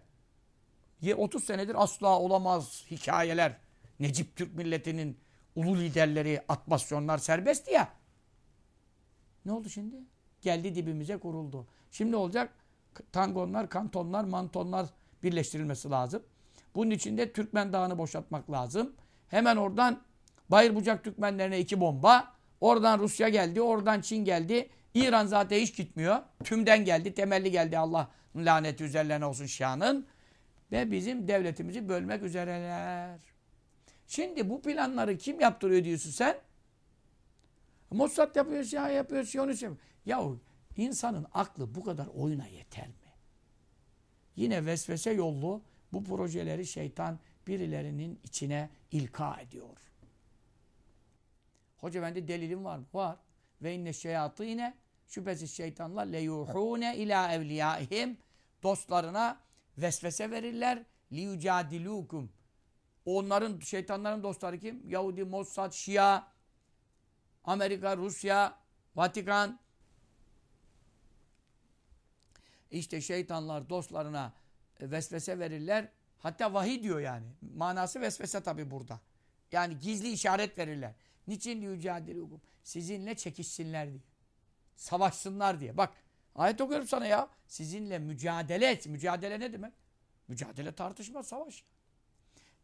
30 senedir asla olamaz hikayeler. Necip Türk milletinin ulu liderleri, atmasyonlar serbest ya. Ne oldu şimdi? Geldi dibimize kuruldu. Şimdi olacak tangonlar, kantonlar, mantonlar birleştirilmesi lazım. Bunun için de Türkmen Dağı'nı boşaltmak lazım. Hemen oradan Bayırbucak Türkmenlerine iki bomba. Oradan Rusya geldi, oradan Çin geldi. İran zaten hiç gitmiyor. Tümden geldi, temelli geldi Allah laneti üzerlerine olsun Şia'nın. Ve bizim devletimizi bölmek üzereler. Şimdi bu planları kim yaptırıyor diyorsun sen? Mossad yapıyor, CIA yapıyor, Siyonist yapıyor. Yahu insanın aklı bu kadar oyuna yeter mi? Yine vesvese yollu bu projeleri şeytan birilerinin içine ilka ediyor. Hoca bende delilim var mı? Var. Ve inne şeyatı yine şüphesiz şeytanlar leyuhune ila evliyaihim dostlarına vesvese verirler. Liyucadilukum. Onların, şeytanların dostları kim? Yahudi, Mossad, Şia, Amerika, Rusya, Vatikan. İşte şeytanlar dostlarına vesvese verirler. Hatta vahiy diyor yani. Manası vesvese tabi burada. Yani gizli işaret verirler. Niçin liyucadilukum? Sizinle çekişsinler diye. Savaşsınlar diye. Bak ayet okuyorum sana ya. Sizinle mücadele et. Mücadele ne demek? Mücadele tartışma, savaş.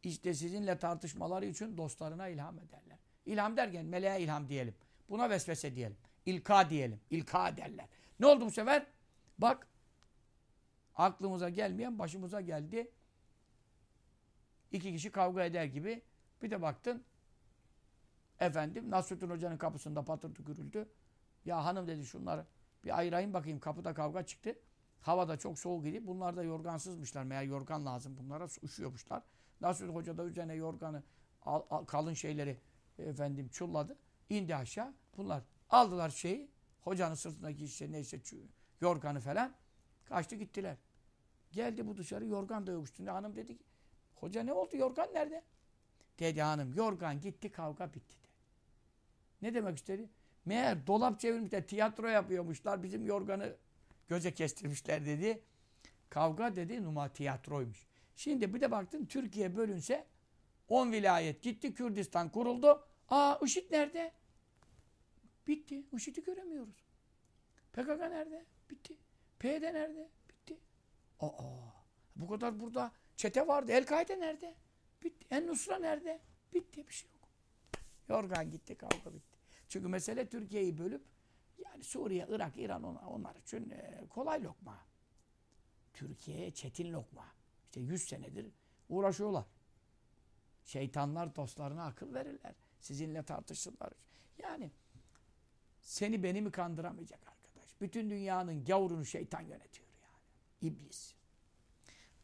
İşte sizinle tartışmaları için dostlarına ilham ederler. İlham derken meleğe ilham diyelim. Buna vesvese diyelim. İlka diyelim. İlka derler. Ne oldu bu sefer? Bak aklımıza gelmeyen başımıza geldi. İki kişi kavga eder gibi. Bir de baktın efendim Nasrettin Hoca'nın kapısında patırtı gürüldü. Ya hanım dedi şunları bir ayırayım bakayım kapıda kavga çıktı. Havada çok soğuk idi. Bunlar da yorgansızmışlar. Meğer yorgan lazım bunlara. Üşüyormuşlar. Nasrettin Hoca da üzerine yorganı al, al, kalın şeyleri efendim çulladı. İndi aşağı. Bunlar aldılar şeyi. Hocanın sırtındaki işte neyse yorganı falan. Kaçtı gittiler. Geldi bu dışarı yorgan da yok üstünde. Hanım dedi ki hoca ne oldu yorgan nerede? Dedi hanım yorgan gitti kavga bitti de. Ne demek istedi? Meğer dolap çevirmişler tiyatro yapıyormuşlar. Bizim yorganı göze kestirmişler dedi. Kavga dedi numa tiyatroymuş. Şimdi bir de baktın Türkiye bölünse 10 vilayet gitti Kürdistan kuruldu. Aa IŞİD nerede? Bitti. IŞİD'i göremiyoruz. PKK nerede? Bitti. PYD nerede? Bitti. Aa, bu kadar burada çete vardı. El-Kaide nerede? Bitti. En-Nusra nerede? Bitti. Bir şey yok. Yorgan gitti, kavga bitti. Çünkü mesele Türkiye'yi bölüp yani Suriye, Irak, İran onlar için kolay lokma. Türkiye'ye çetin lokma. İşte 100 senedir uğraşıyorlar. Şeytanlar dostlarına akıl verirler. Sizinle tartışsınlar. Yani seni beni mi kandıramayacak arkadaş? Bütün dünyanın gavurunu şeytan yönetiyor yani. İblis.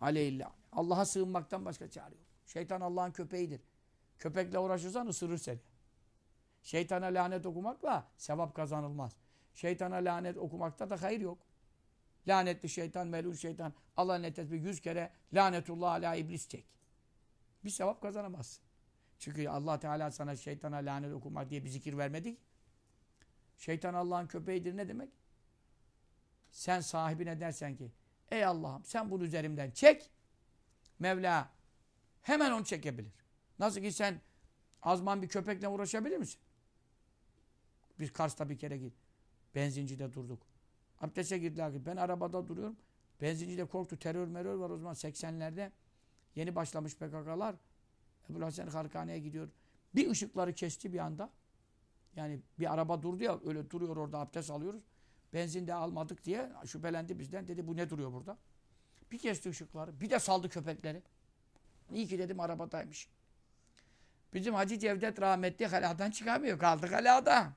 Aleyhillah. Allah'a sığınmaktan başka çare yok. Şeytan Allah'ın köpeğidir. Köpekle uğraşırsan ısırır seni. Şeytana lanet okumakla sevap kazanılmaz. Şeytana lanet okumakta da hayır yok. Lanetli şeytan, melun şeytan, Allah ne tesbih yüz kere lanetullah ala iblis çek. Bir sevap kazanamazsın. Çünkü Allah Teala sana şeytana lanet okumak diye bir zikir vermedi ki. Şeytan Allah'ın köpeğidir ne demek? Sen sahibine dersen ki ey Allah'ım sen bunu üzerimden çek. Mevla hemen onu çekebilir. Nasıl ki sen azman bir köpekle uğraşabilir misin? Biz Kars'ta bir kere git. Benzincide durduk. Abdeste girdiler. Ben arabada duruyorum. Benzincide korktu. Terör merör var o zaman 80'lerde. Yeni başlamış PKK'lar. Ebu Hasan Harkane'ye gidiyor. Bir ışıkları kesti bir anda. Yani bir araba durdu ya öyle duruyor orada abdest alıyoruz. Benzin de almadık diye şüphelendi bizden. Dedi bu ne duruyor burada? Bir kesti ışıkları. Bir de saldı köpekleri. İyi ki dedim arabadaymış. Bizim Hacı Cevdet rahmetli haladan çıkamıyor. Kaldık halada.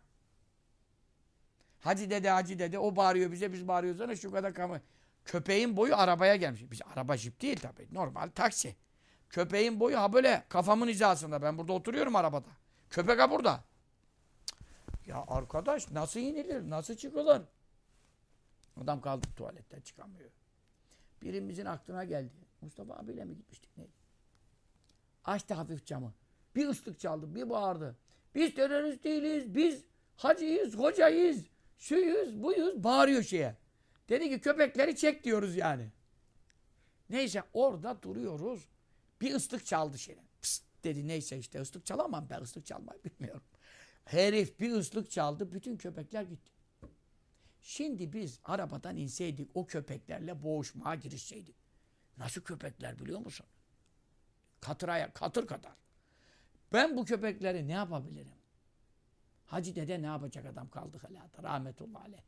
Hacı dede, hacı dede. O bağırıyor bize, biz bağırıyoruz ona şu kadar kamu. Köpeğin boyu arabaya gelmiş. Biz araba jip değil tabii. Normal taksi. Köpeğin boyu ha böyle kafamın hizasında. Ben burada oturuyorum arabada. Köpek ha burada. Ya arkadaş nasıl inilir? Nasıl çıkılır? Adam kaldı tuvaletten çıkamıyor. Birimizin aklına geldi. Mustafa abiyle mi gitmiştik neydi? Açtı hafif camı. Bir ıslık çaldı, bir bağırdı. Biz terörist değiliz, biz hacıyız, hocayız, şuyuz, buyuz. Bağırıyor şeye. Dedi ki köpekleri çek diyoruz yani. Neyse orada duruyoruz. Bir ıslık çaldı şeyden. Pst dedi neyse işte ıslık çalamam ben ıslık çalmayı bilmiyorum. Herif bir ıslık çaldı bütün köpekler gitti. Şimdi biz arabadan inseydik o köpeklerle boğuşmaya girişseydik. Nasıl köpekler biliyor musun? Katıraya, katır kadar. Ben bu köpekleri ne yapabilirim? Hacı dede ne yapacak adam kaldı halata rahmetullahi aleyh.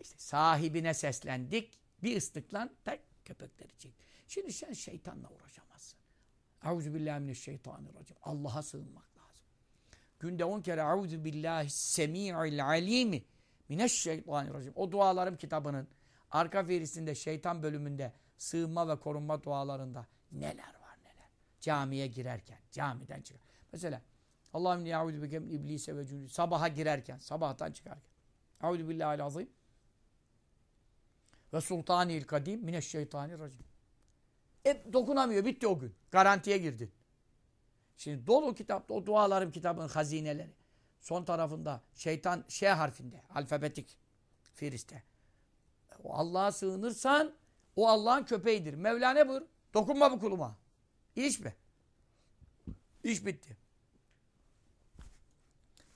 İşte sahibine seslendik. Bir ıslıkla tek köpekleri çek. Şimdi sen şeytanla uğraşamazsın. Euzubillahimineşşeytanirracim. Allah'a sığınmak lazım. Günde on kere Euzu billahi semi'il alimi mineşşeytanirracim. O dualarım kitabının arka firisinde şeytan bölümünde sığınma ve korunma dualarında neler var neler. Camiye girerken, camiden çıkar. Mesela Allahümme ya'udu bike min iblise ve cündü. Sabaha girerken, sabahtan çıkarken. Euzu billahil azim ve sultanil kadim mineşşeytanirracim. E dokunamıyor. Bitti o gün. Garantiye girdin. Şimdi dolu kitapta o dualarım kitabının hazineleri. Son tarafında şeytan şey harfinde. Alfabetik. Firiste. O Allah'a sığınırsan o Allah'ın köpeğidir. Mevlana buyur. Dokunma bu kuluma. İş mi? İş bitti.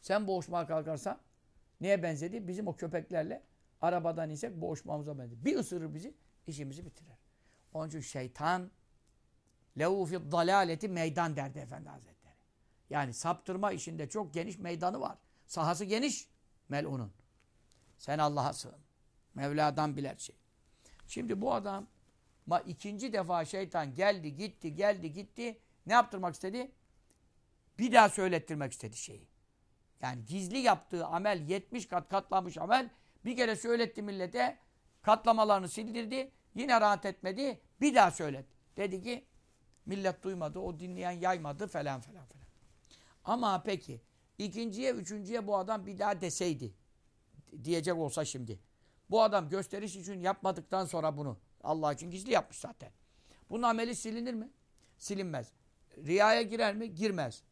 Sen boğuşmaya kalkarsan neye benzedi? Bizim o köpeklerle arabadan insek boğuşmamıza benzedi. Bir ısırır bizi, işimizi bitirir. Onun için şeytan lehu fi dalaleti meydan derdi Efendi Hazretleri. Yani saptırma işinde çok geniş meydanı var. Sahası geniş melunun. Sen Allah'a sığın. Mevla'dan biler şey. Şimdi bu adam ma ikinci defa şeytan geldi gitti geldi gitti. Ne yaptırmak istedi? Bir daha söylettirmek istedi şeyi. Yani gizli yaptığı amel 70 kat katlanmış amel bir kere söyletti millete katlamalarını sildirdi. Yine rahat etmedi. Bir daha söylet. Dedi ki millet duymadı, o dinleyen yaymadı falan falan falan. Ama peki ikinciye, üçüncüye bu adam bir daha deseydi diyecek olsa şimdi. Bu adam gösteriş için yapmadıktan sonra bunu Allah için gizli yapmış zaten. Bunun ameli silinir mi? Silinmez. Riyaya girer mi? Girmez.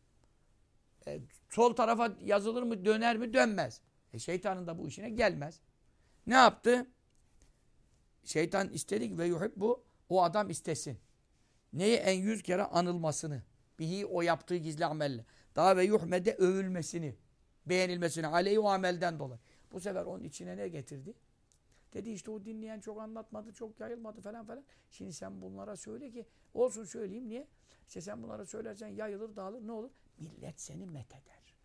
E, sol tarafa yazılır mı? Döner mi? Dönmez. E, şeytanın da bu işine gelmez. Ne yaptı? Şeytan istedi ki ve yuhibbu o adam istesin. Neyi en yüz kere anılmasını. Bihi o yaptığı gizli amelle. Daha ve yuhmede övülmesini. Beğenilmesini. Aleyhi o amelden dolayı. Bu sefer onun içine ne getirdi? Dedi işte o dinleyen çok anlatmadı, çok yayılmadı falan falan. Şimdi sen bunlara söyle ki olsun söyleyeyim. Niye? İşte sen bunlara söylersen yayılır, dağılır. Ne olur? Millet seni metheder.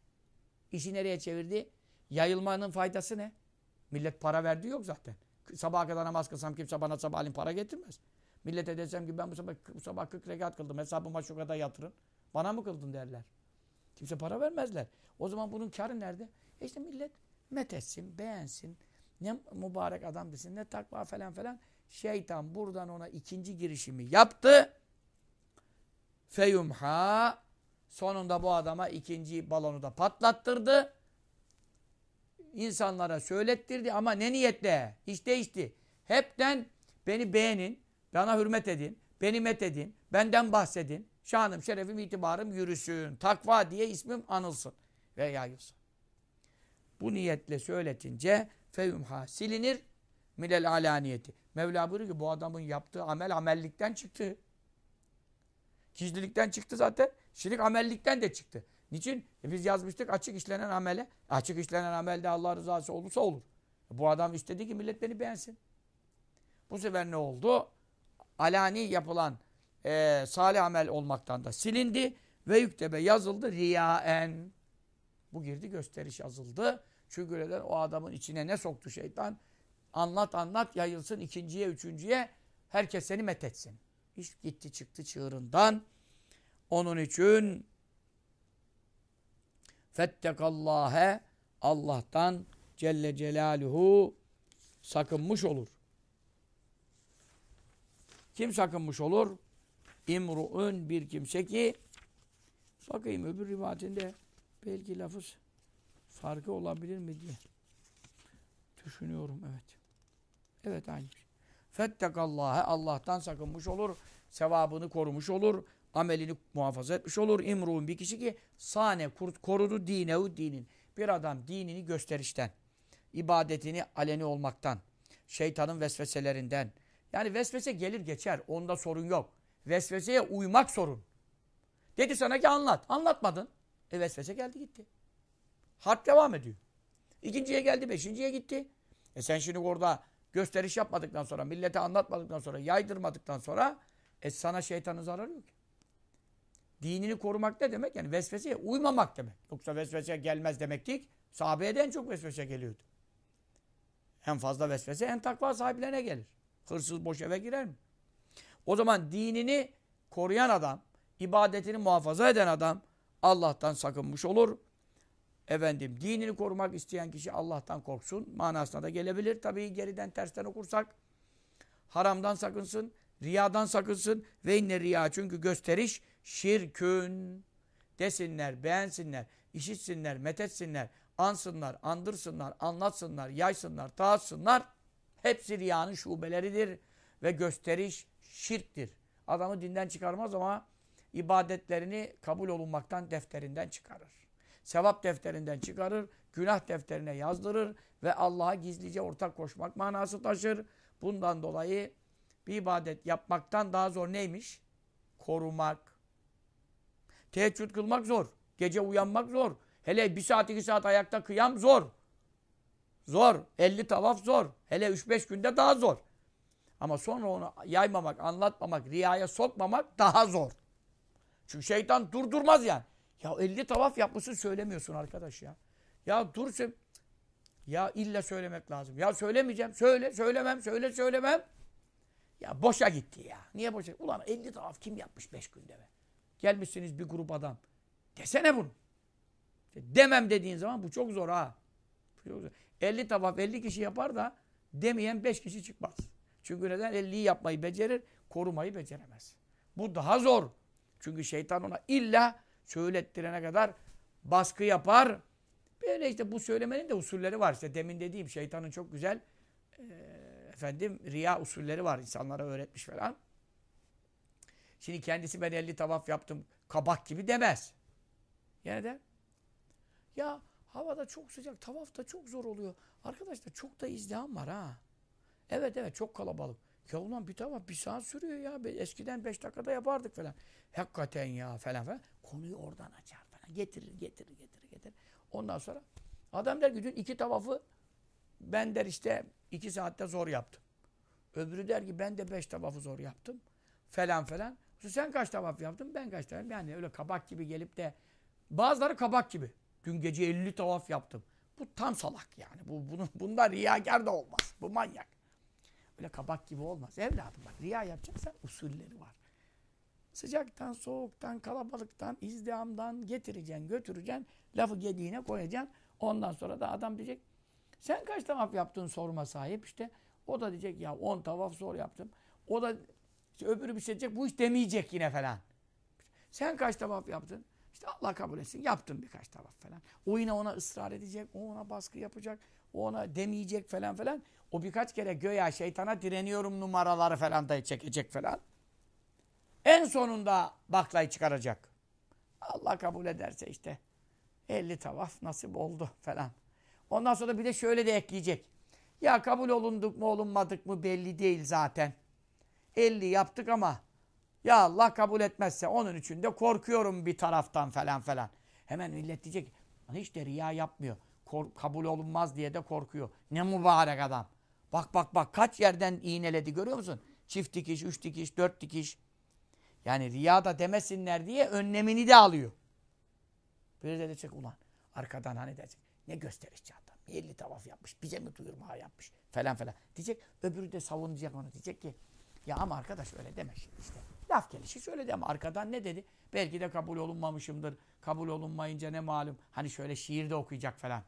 İşi nereye çevirdi? Yayılmanın faydası ne? Millet para verdi yok zaten. Sabaha kadar namaz kılsam kimse bana sabahleyin para getirmez. Millete desem ki ben bu sabah, bu sabah 40 rekat kıldım. Hesabıma şu kadar yatırın. Bana mı kıldın derler. Kimse para vermezler. O zaman bunun karı nerede? E işte millet methetsin, beğensin. Ne mübarek adam desin, ne takva falan falan. Şeytan buradan ona ikinci girişimi yaptı. Feyumha. Sonunda bu adama ikinci balonu da patlattırdı. İnsanlara söylettirdi ama ne niyetle? İş değişti. Hepten beni beğenin, bana hürmet edin, beni met edin, benden bahsedin. Şanım, şerefim, itibarım yürüsün. Takva diye ismim anılsın ve yayılsın. Bu niyetle söyletince feyumha silinir milel alaniyeti. Mevla buyuruyor ki bu adamın yaptığı amel amellikten çıktı. Gizlilikten çıktı zaten. Şirk amellikten de çıktı. Niçin? E biz yazmıştık açık işlenen amele. Açık işlenen amelde Allah rızası olursa olur. Bu adam istedi ki millet beni beğensin. Bu sefer ne oldu? Alani yapılan e, salih amel olmaktan da silindi ve yüktebe yazıldı riyaen. Bu girdi gösteriş yazıldı. Çünkü neden o adamın içine ne soktu şeytan? Anlat anlat yayılsın ikinciye üçüncüye herkes seni methetsin. İş gitti çıktı çığırından. Onun için fettekallâhe Allah'tan Celle Celaluhu sakınmış olur. Kim sakınmış olur? İmru'un bir kimse ki bakayım öbür rivayetinde belki lafız farkı olabilir mi diye düşünüyorum evet. Evet aynı şey. Fettekallâhe Allah'tan sakınmış olur. Sevabını korumuş olur. Amelini muhafaza etmiş olur. İmru'un bir kişi ki sane korudu dinehu dinin. Bir adam dinini gösterişten, ibadetini aleni olmaktan, şeytanın vesveselerinden. Yani vesvese gelir geçer. Onda sorun yok. Vesveseye uymak sorun. Dedi sana ki anlat. Anlatmadın. E vesvese geldi gitti. Harp devam ediyor. İkinciye geldi, beşinciye gitti. E sen şimdi orada gösteriş yapmadıktan sonra, millete anlatmadıktan sonra, yaydırmadıktan sonra e sana şeytanın zararı yok. Dinini korumak ne demek? Yani vesveseye uymamak demek. Yoksa vesvese gelmez demek değil. Sahabeye çok vesvese geliyordu. En fazla vesvese en takva sahiplerine gelir. Hırsız boş eve girer mi? O zaman dinini koruyan adam, ibadetini muhafaza eden adam Allah'tan sakınmış olur. Efendim dinini korumak isteyen kişi Allah'tan korksun. Manasına da gelebilir. Tabii geriden tersten okursak haramdan sakınsın, riyadan sakınsın ve inne riya çünkü gösteriş şirkün desinler, beğensinler, işitsinler, methetsinler, ansınlar, andırsınlar, anlatsınlar, yaysınlar, tağıtsınlar. Hepsi riyanın şubeleridir ve gösteriş şirktir. Adamı dinden çıkarmaz ama ibadetlerini kabul olunmaktan defterinden çıkarır. Sevap defterinden çıkarır, günah defterine yazdırır ve Allah'a gizlice ortak koşmak manası taşır. Bundan dolayı bir ibadet yapmaktan daha zor neymiş? Korumak. Teheccüd kılmak zor. Gece uyanmak zor. Hele bir saat iki saat ayakta kıyam zor. Zor. 50 tavaf zor. Hele 3-5 günde daha zor. Ama sonra onu yaymamak, anlatmamak, riyaya sokmamak daha zor. Çünkü şeytan durdurmaz yani. Ya 50 tavaf yapmışsın söylemiyorsun arkadaş ya. Ya dur. Ya illa söylemek lazım. Ya söylemeyeceğim. Söyle, söylemem, söyle, söylemem. Ya boşa gitti ya. Niye boşa? Ulan 50 tavaf kim yapmış 5 günde be? Gelmişsiniz bir grup adam. Desene bunu. Demem dediğin zaman bu çok zor ha. Çok zor. 50 tavaf 50 kişi yapar da demeyen 5 kişi çıkmaz. Çünkü neden? 50'yi yapmayı becerir, korumayı beceremez. Bu daha zor. Çünkü şeytan ona illa söylettirene kadar baskı yapar. Böyle işte bu söylemenin de usulleri var. İşte demin dediğim şeytanın çok güzel e, efendim riya usulleri var. insanlara öğretmiş falan. Şimdi kendisi ben 50 tavaf yaptım kabak gibi demez. Yine de ya havada çok sıcak, tavaf da çok zor oluyor. Arkadaşlar çok da izdiham var ha. Evet evet çok kalabalık. Ya ulan bir tavaf bir saat sürüyor ya. Eskiden beş dakikada yapardık falan. Hakikaten ya falan falan. Konuyu oradan açar falan. Getirir, getirir, getirir, getirir. Ondan sonra adam der ki dün iki tavafı ben der işte iki saatte zor yaptım. Öbürü der ki ben de beş tavafı zor yaptım. Falan falan. Sen kaç tavaf yaptın? Ben kaç tavaf? Yani öyle kabak gibi gelip de bazıları kabak gibi. Dün gece 50 tavaf yaptım. Bu tam salak yani. Bu, bunu, bunda riyakar da olmaz. Bu manyak. Öyle kabak gibi olmaz. Evladım bak riya yapacaksan usulleri var. Sıcaktan, soğuktan, kalabalıktan, izdihamdan getireceksin, götüreceksin. Lafı gediğine koyacaksın. Ondan sonra da adam diyecek sen kaç tavaf yaptın sorma sahip işte. O da diyecek ya 10 tavaf zor yaptım. O da işte öbürü bir şey diyecek bu iş demeyecek yine falan. Sen kaç tavaf yaptın? İşte Allah kabul etsin. Yaptım birkaç tavaf falan. O yine ona ısrar edecek. O ona baskı yapacak. O ona demeyecek falan falan. O birkaç kere göya şeytana direniyorum numaraları falan da çekecek falan. En sonunda baklayı çıkaracak. Allah kabul ederse işte 50 tavaf nasip oldu falan. Ondan sonra bir de şöyle de ekleyecek. Ya kabul olunduk mu olunmadık mı belli değil zaten. 50 yaptık ama ya Allah kabul etmezse onun için de korkuyorum bir taraftan falan falan. Hemen millet diyecek hiç de riya yapmıyor. Kor kabul olunmaz diye de korkuyor. Ne mübarek adam. Bak bak bak kaç yerden iğneledi görüyor musun? Çift dikiş, üç dikiş, dört dikiş. Yani riya da demesinler diye önlemini de alıyor. Biri de diyecek ulan arkadan hani diyecek ne gösterişçi adam. 50 tavaf yapmış bize mi duyurma yapmış falan falan. Diyecek öbürü de savunacak onu diyecek ki ya ama arkadaş öyle deme şimdi işte. Laf gelişi söyledi ama arkadan ne dedi? Belki de kabul olunmamışımdır. Kabul olunmayınca ne malum. Hani şöyle şiirde okuyacak falan.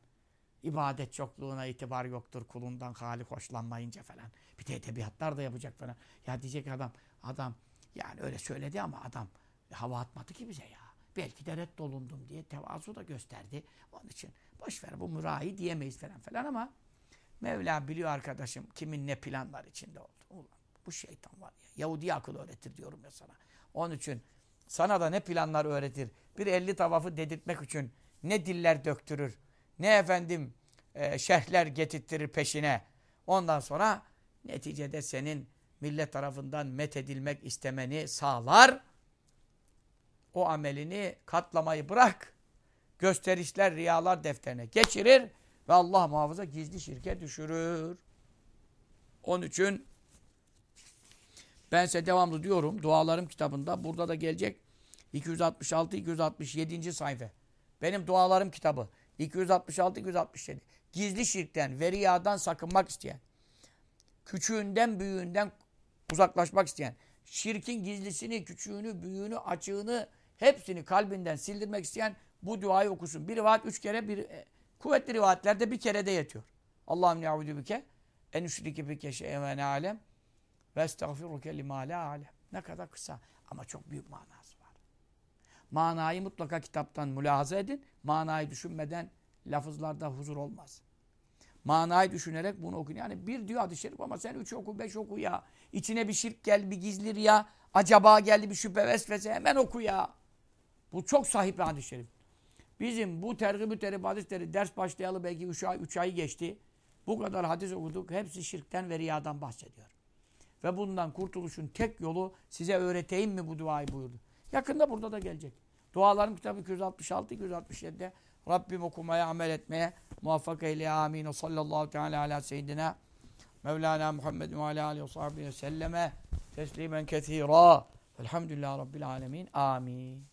İbadet çokluğuna itibar yoktur kulundan hali hoşlanmayınca falan. Bir de edebiyatlar da yapacak falan. Ya diyecek adam, adam yani öyle söyledi ama adam hava atmadı ki bize ya. Belki de reddolundum diye tevazu da gösterdi. Onun için boş ver bu mürahi diyemeyiz falan falan ama Mevla biliyor arkadaşım kimin ne planlar içinde oldu. Ulan bu şeytan var ya. Yahudi akıl öğretir diyorum ya sana. Onun için sana da ne planlar öğretir. Bir elli tavafı dedirtmek için ne diller döktürür. Ne efendim e, şerhler getirtirir peşine. Ondan sonra neticede senin millet tarafından met edilmek istemeni sağlar. O amelini katlamayı bırak. Gösterişler, riyalar defterine geçirir ve Allah muhafaza gizli şirke düşürür. Onun için ben size devamlı diyorum dualarım kitabında burada da gelecek 266-267. sayfa. Benim dualarım kitabı 266-267. Gizli şirkten, veriyadan sakınmak isteyen, küçüğünden büyüğünden uzaklaşmak isteyen, şirkin gizlisini, küçüğünü, büyüğünü, açığını hepsini kalbinden sildirmek isteyen bu duayı okusun. Bir rivayet üç kere, bir e, kuvvetli rivayetlerde bir kere de yetiyor. Allah'ım ne'udu bike en üşrike bike şey'en alem ve estağfiruke lima la alem. Ne kadar kısa ama çok büyük manası var. Manayı mutlaka kitaptan mülahaza edin. Manayı düşünmeden lafızlarda huzur olmaz. Manayı düşünerek bunu okuyun. Yani bir diyor şerif ama sen üç oku, beş oku ya. İçine bir şirk geldi, bir gizli riya. Acaba geldi bir şüphe vesvese hemen oku ya. Bu çok sahip bir hadis-i şerif. Bizim bu tergib-ü hadisleri ders başlayalı belki üç ay, üç ay geçti. Bu kadar hadis okuduk. Hepsi şirkten ve riyadan bahsediyor. Ve bundan kurtuluşun tek yolu size öğreteyim mi bu duayı buyurdu. Yakında burada da gelecek. Dualarım kitabı 266-267'de Rabbim okumaya, amel etmeye muvaffak eyle. Amin. O sallallahu teala ala seyyidina Mevlana Muhammed ve ala aleyhi ve sahibi ve selleme teslimen kethira. Velhamdülillah Rabbil alemin. Amin.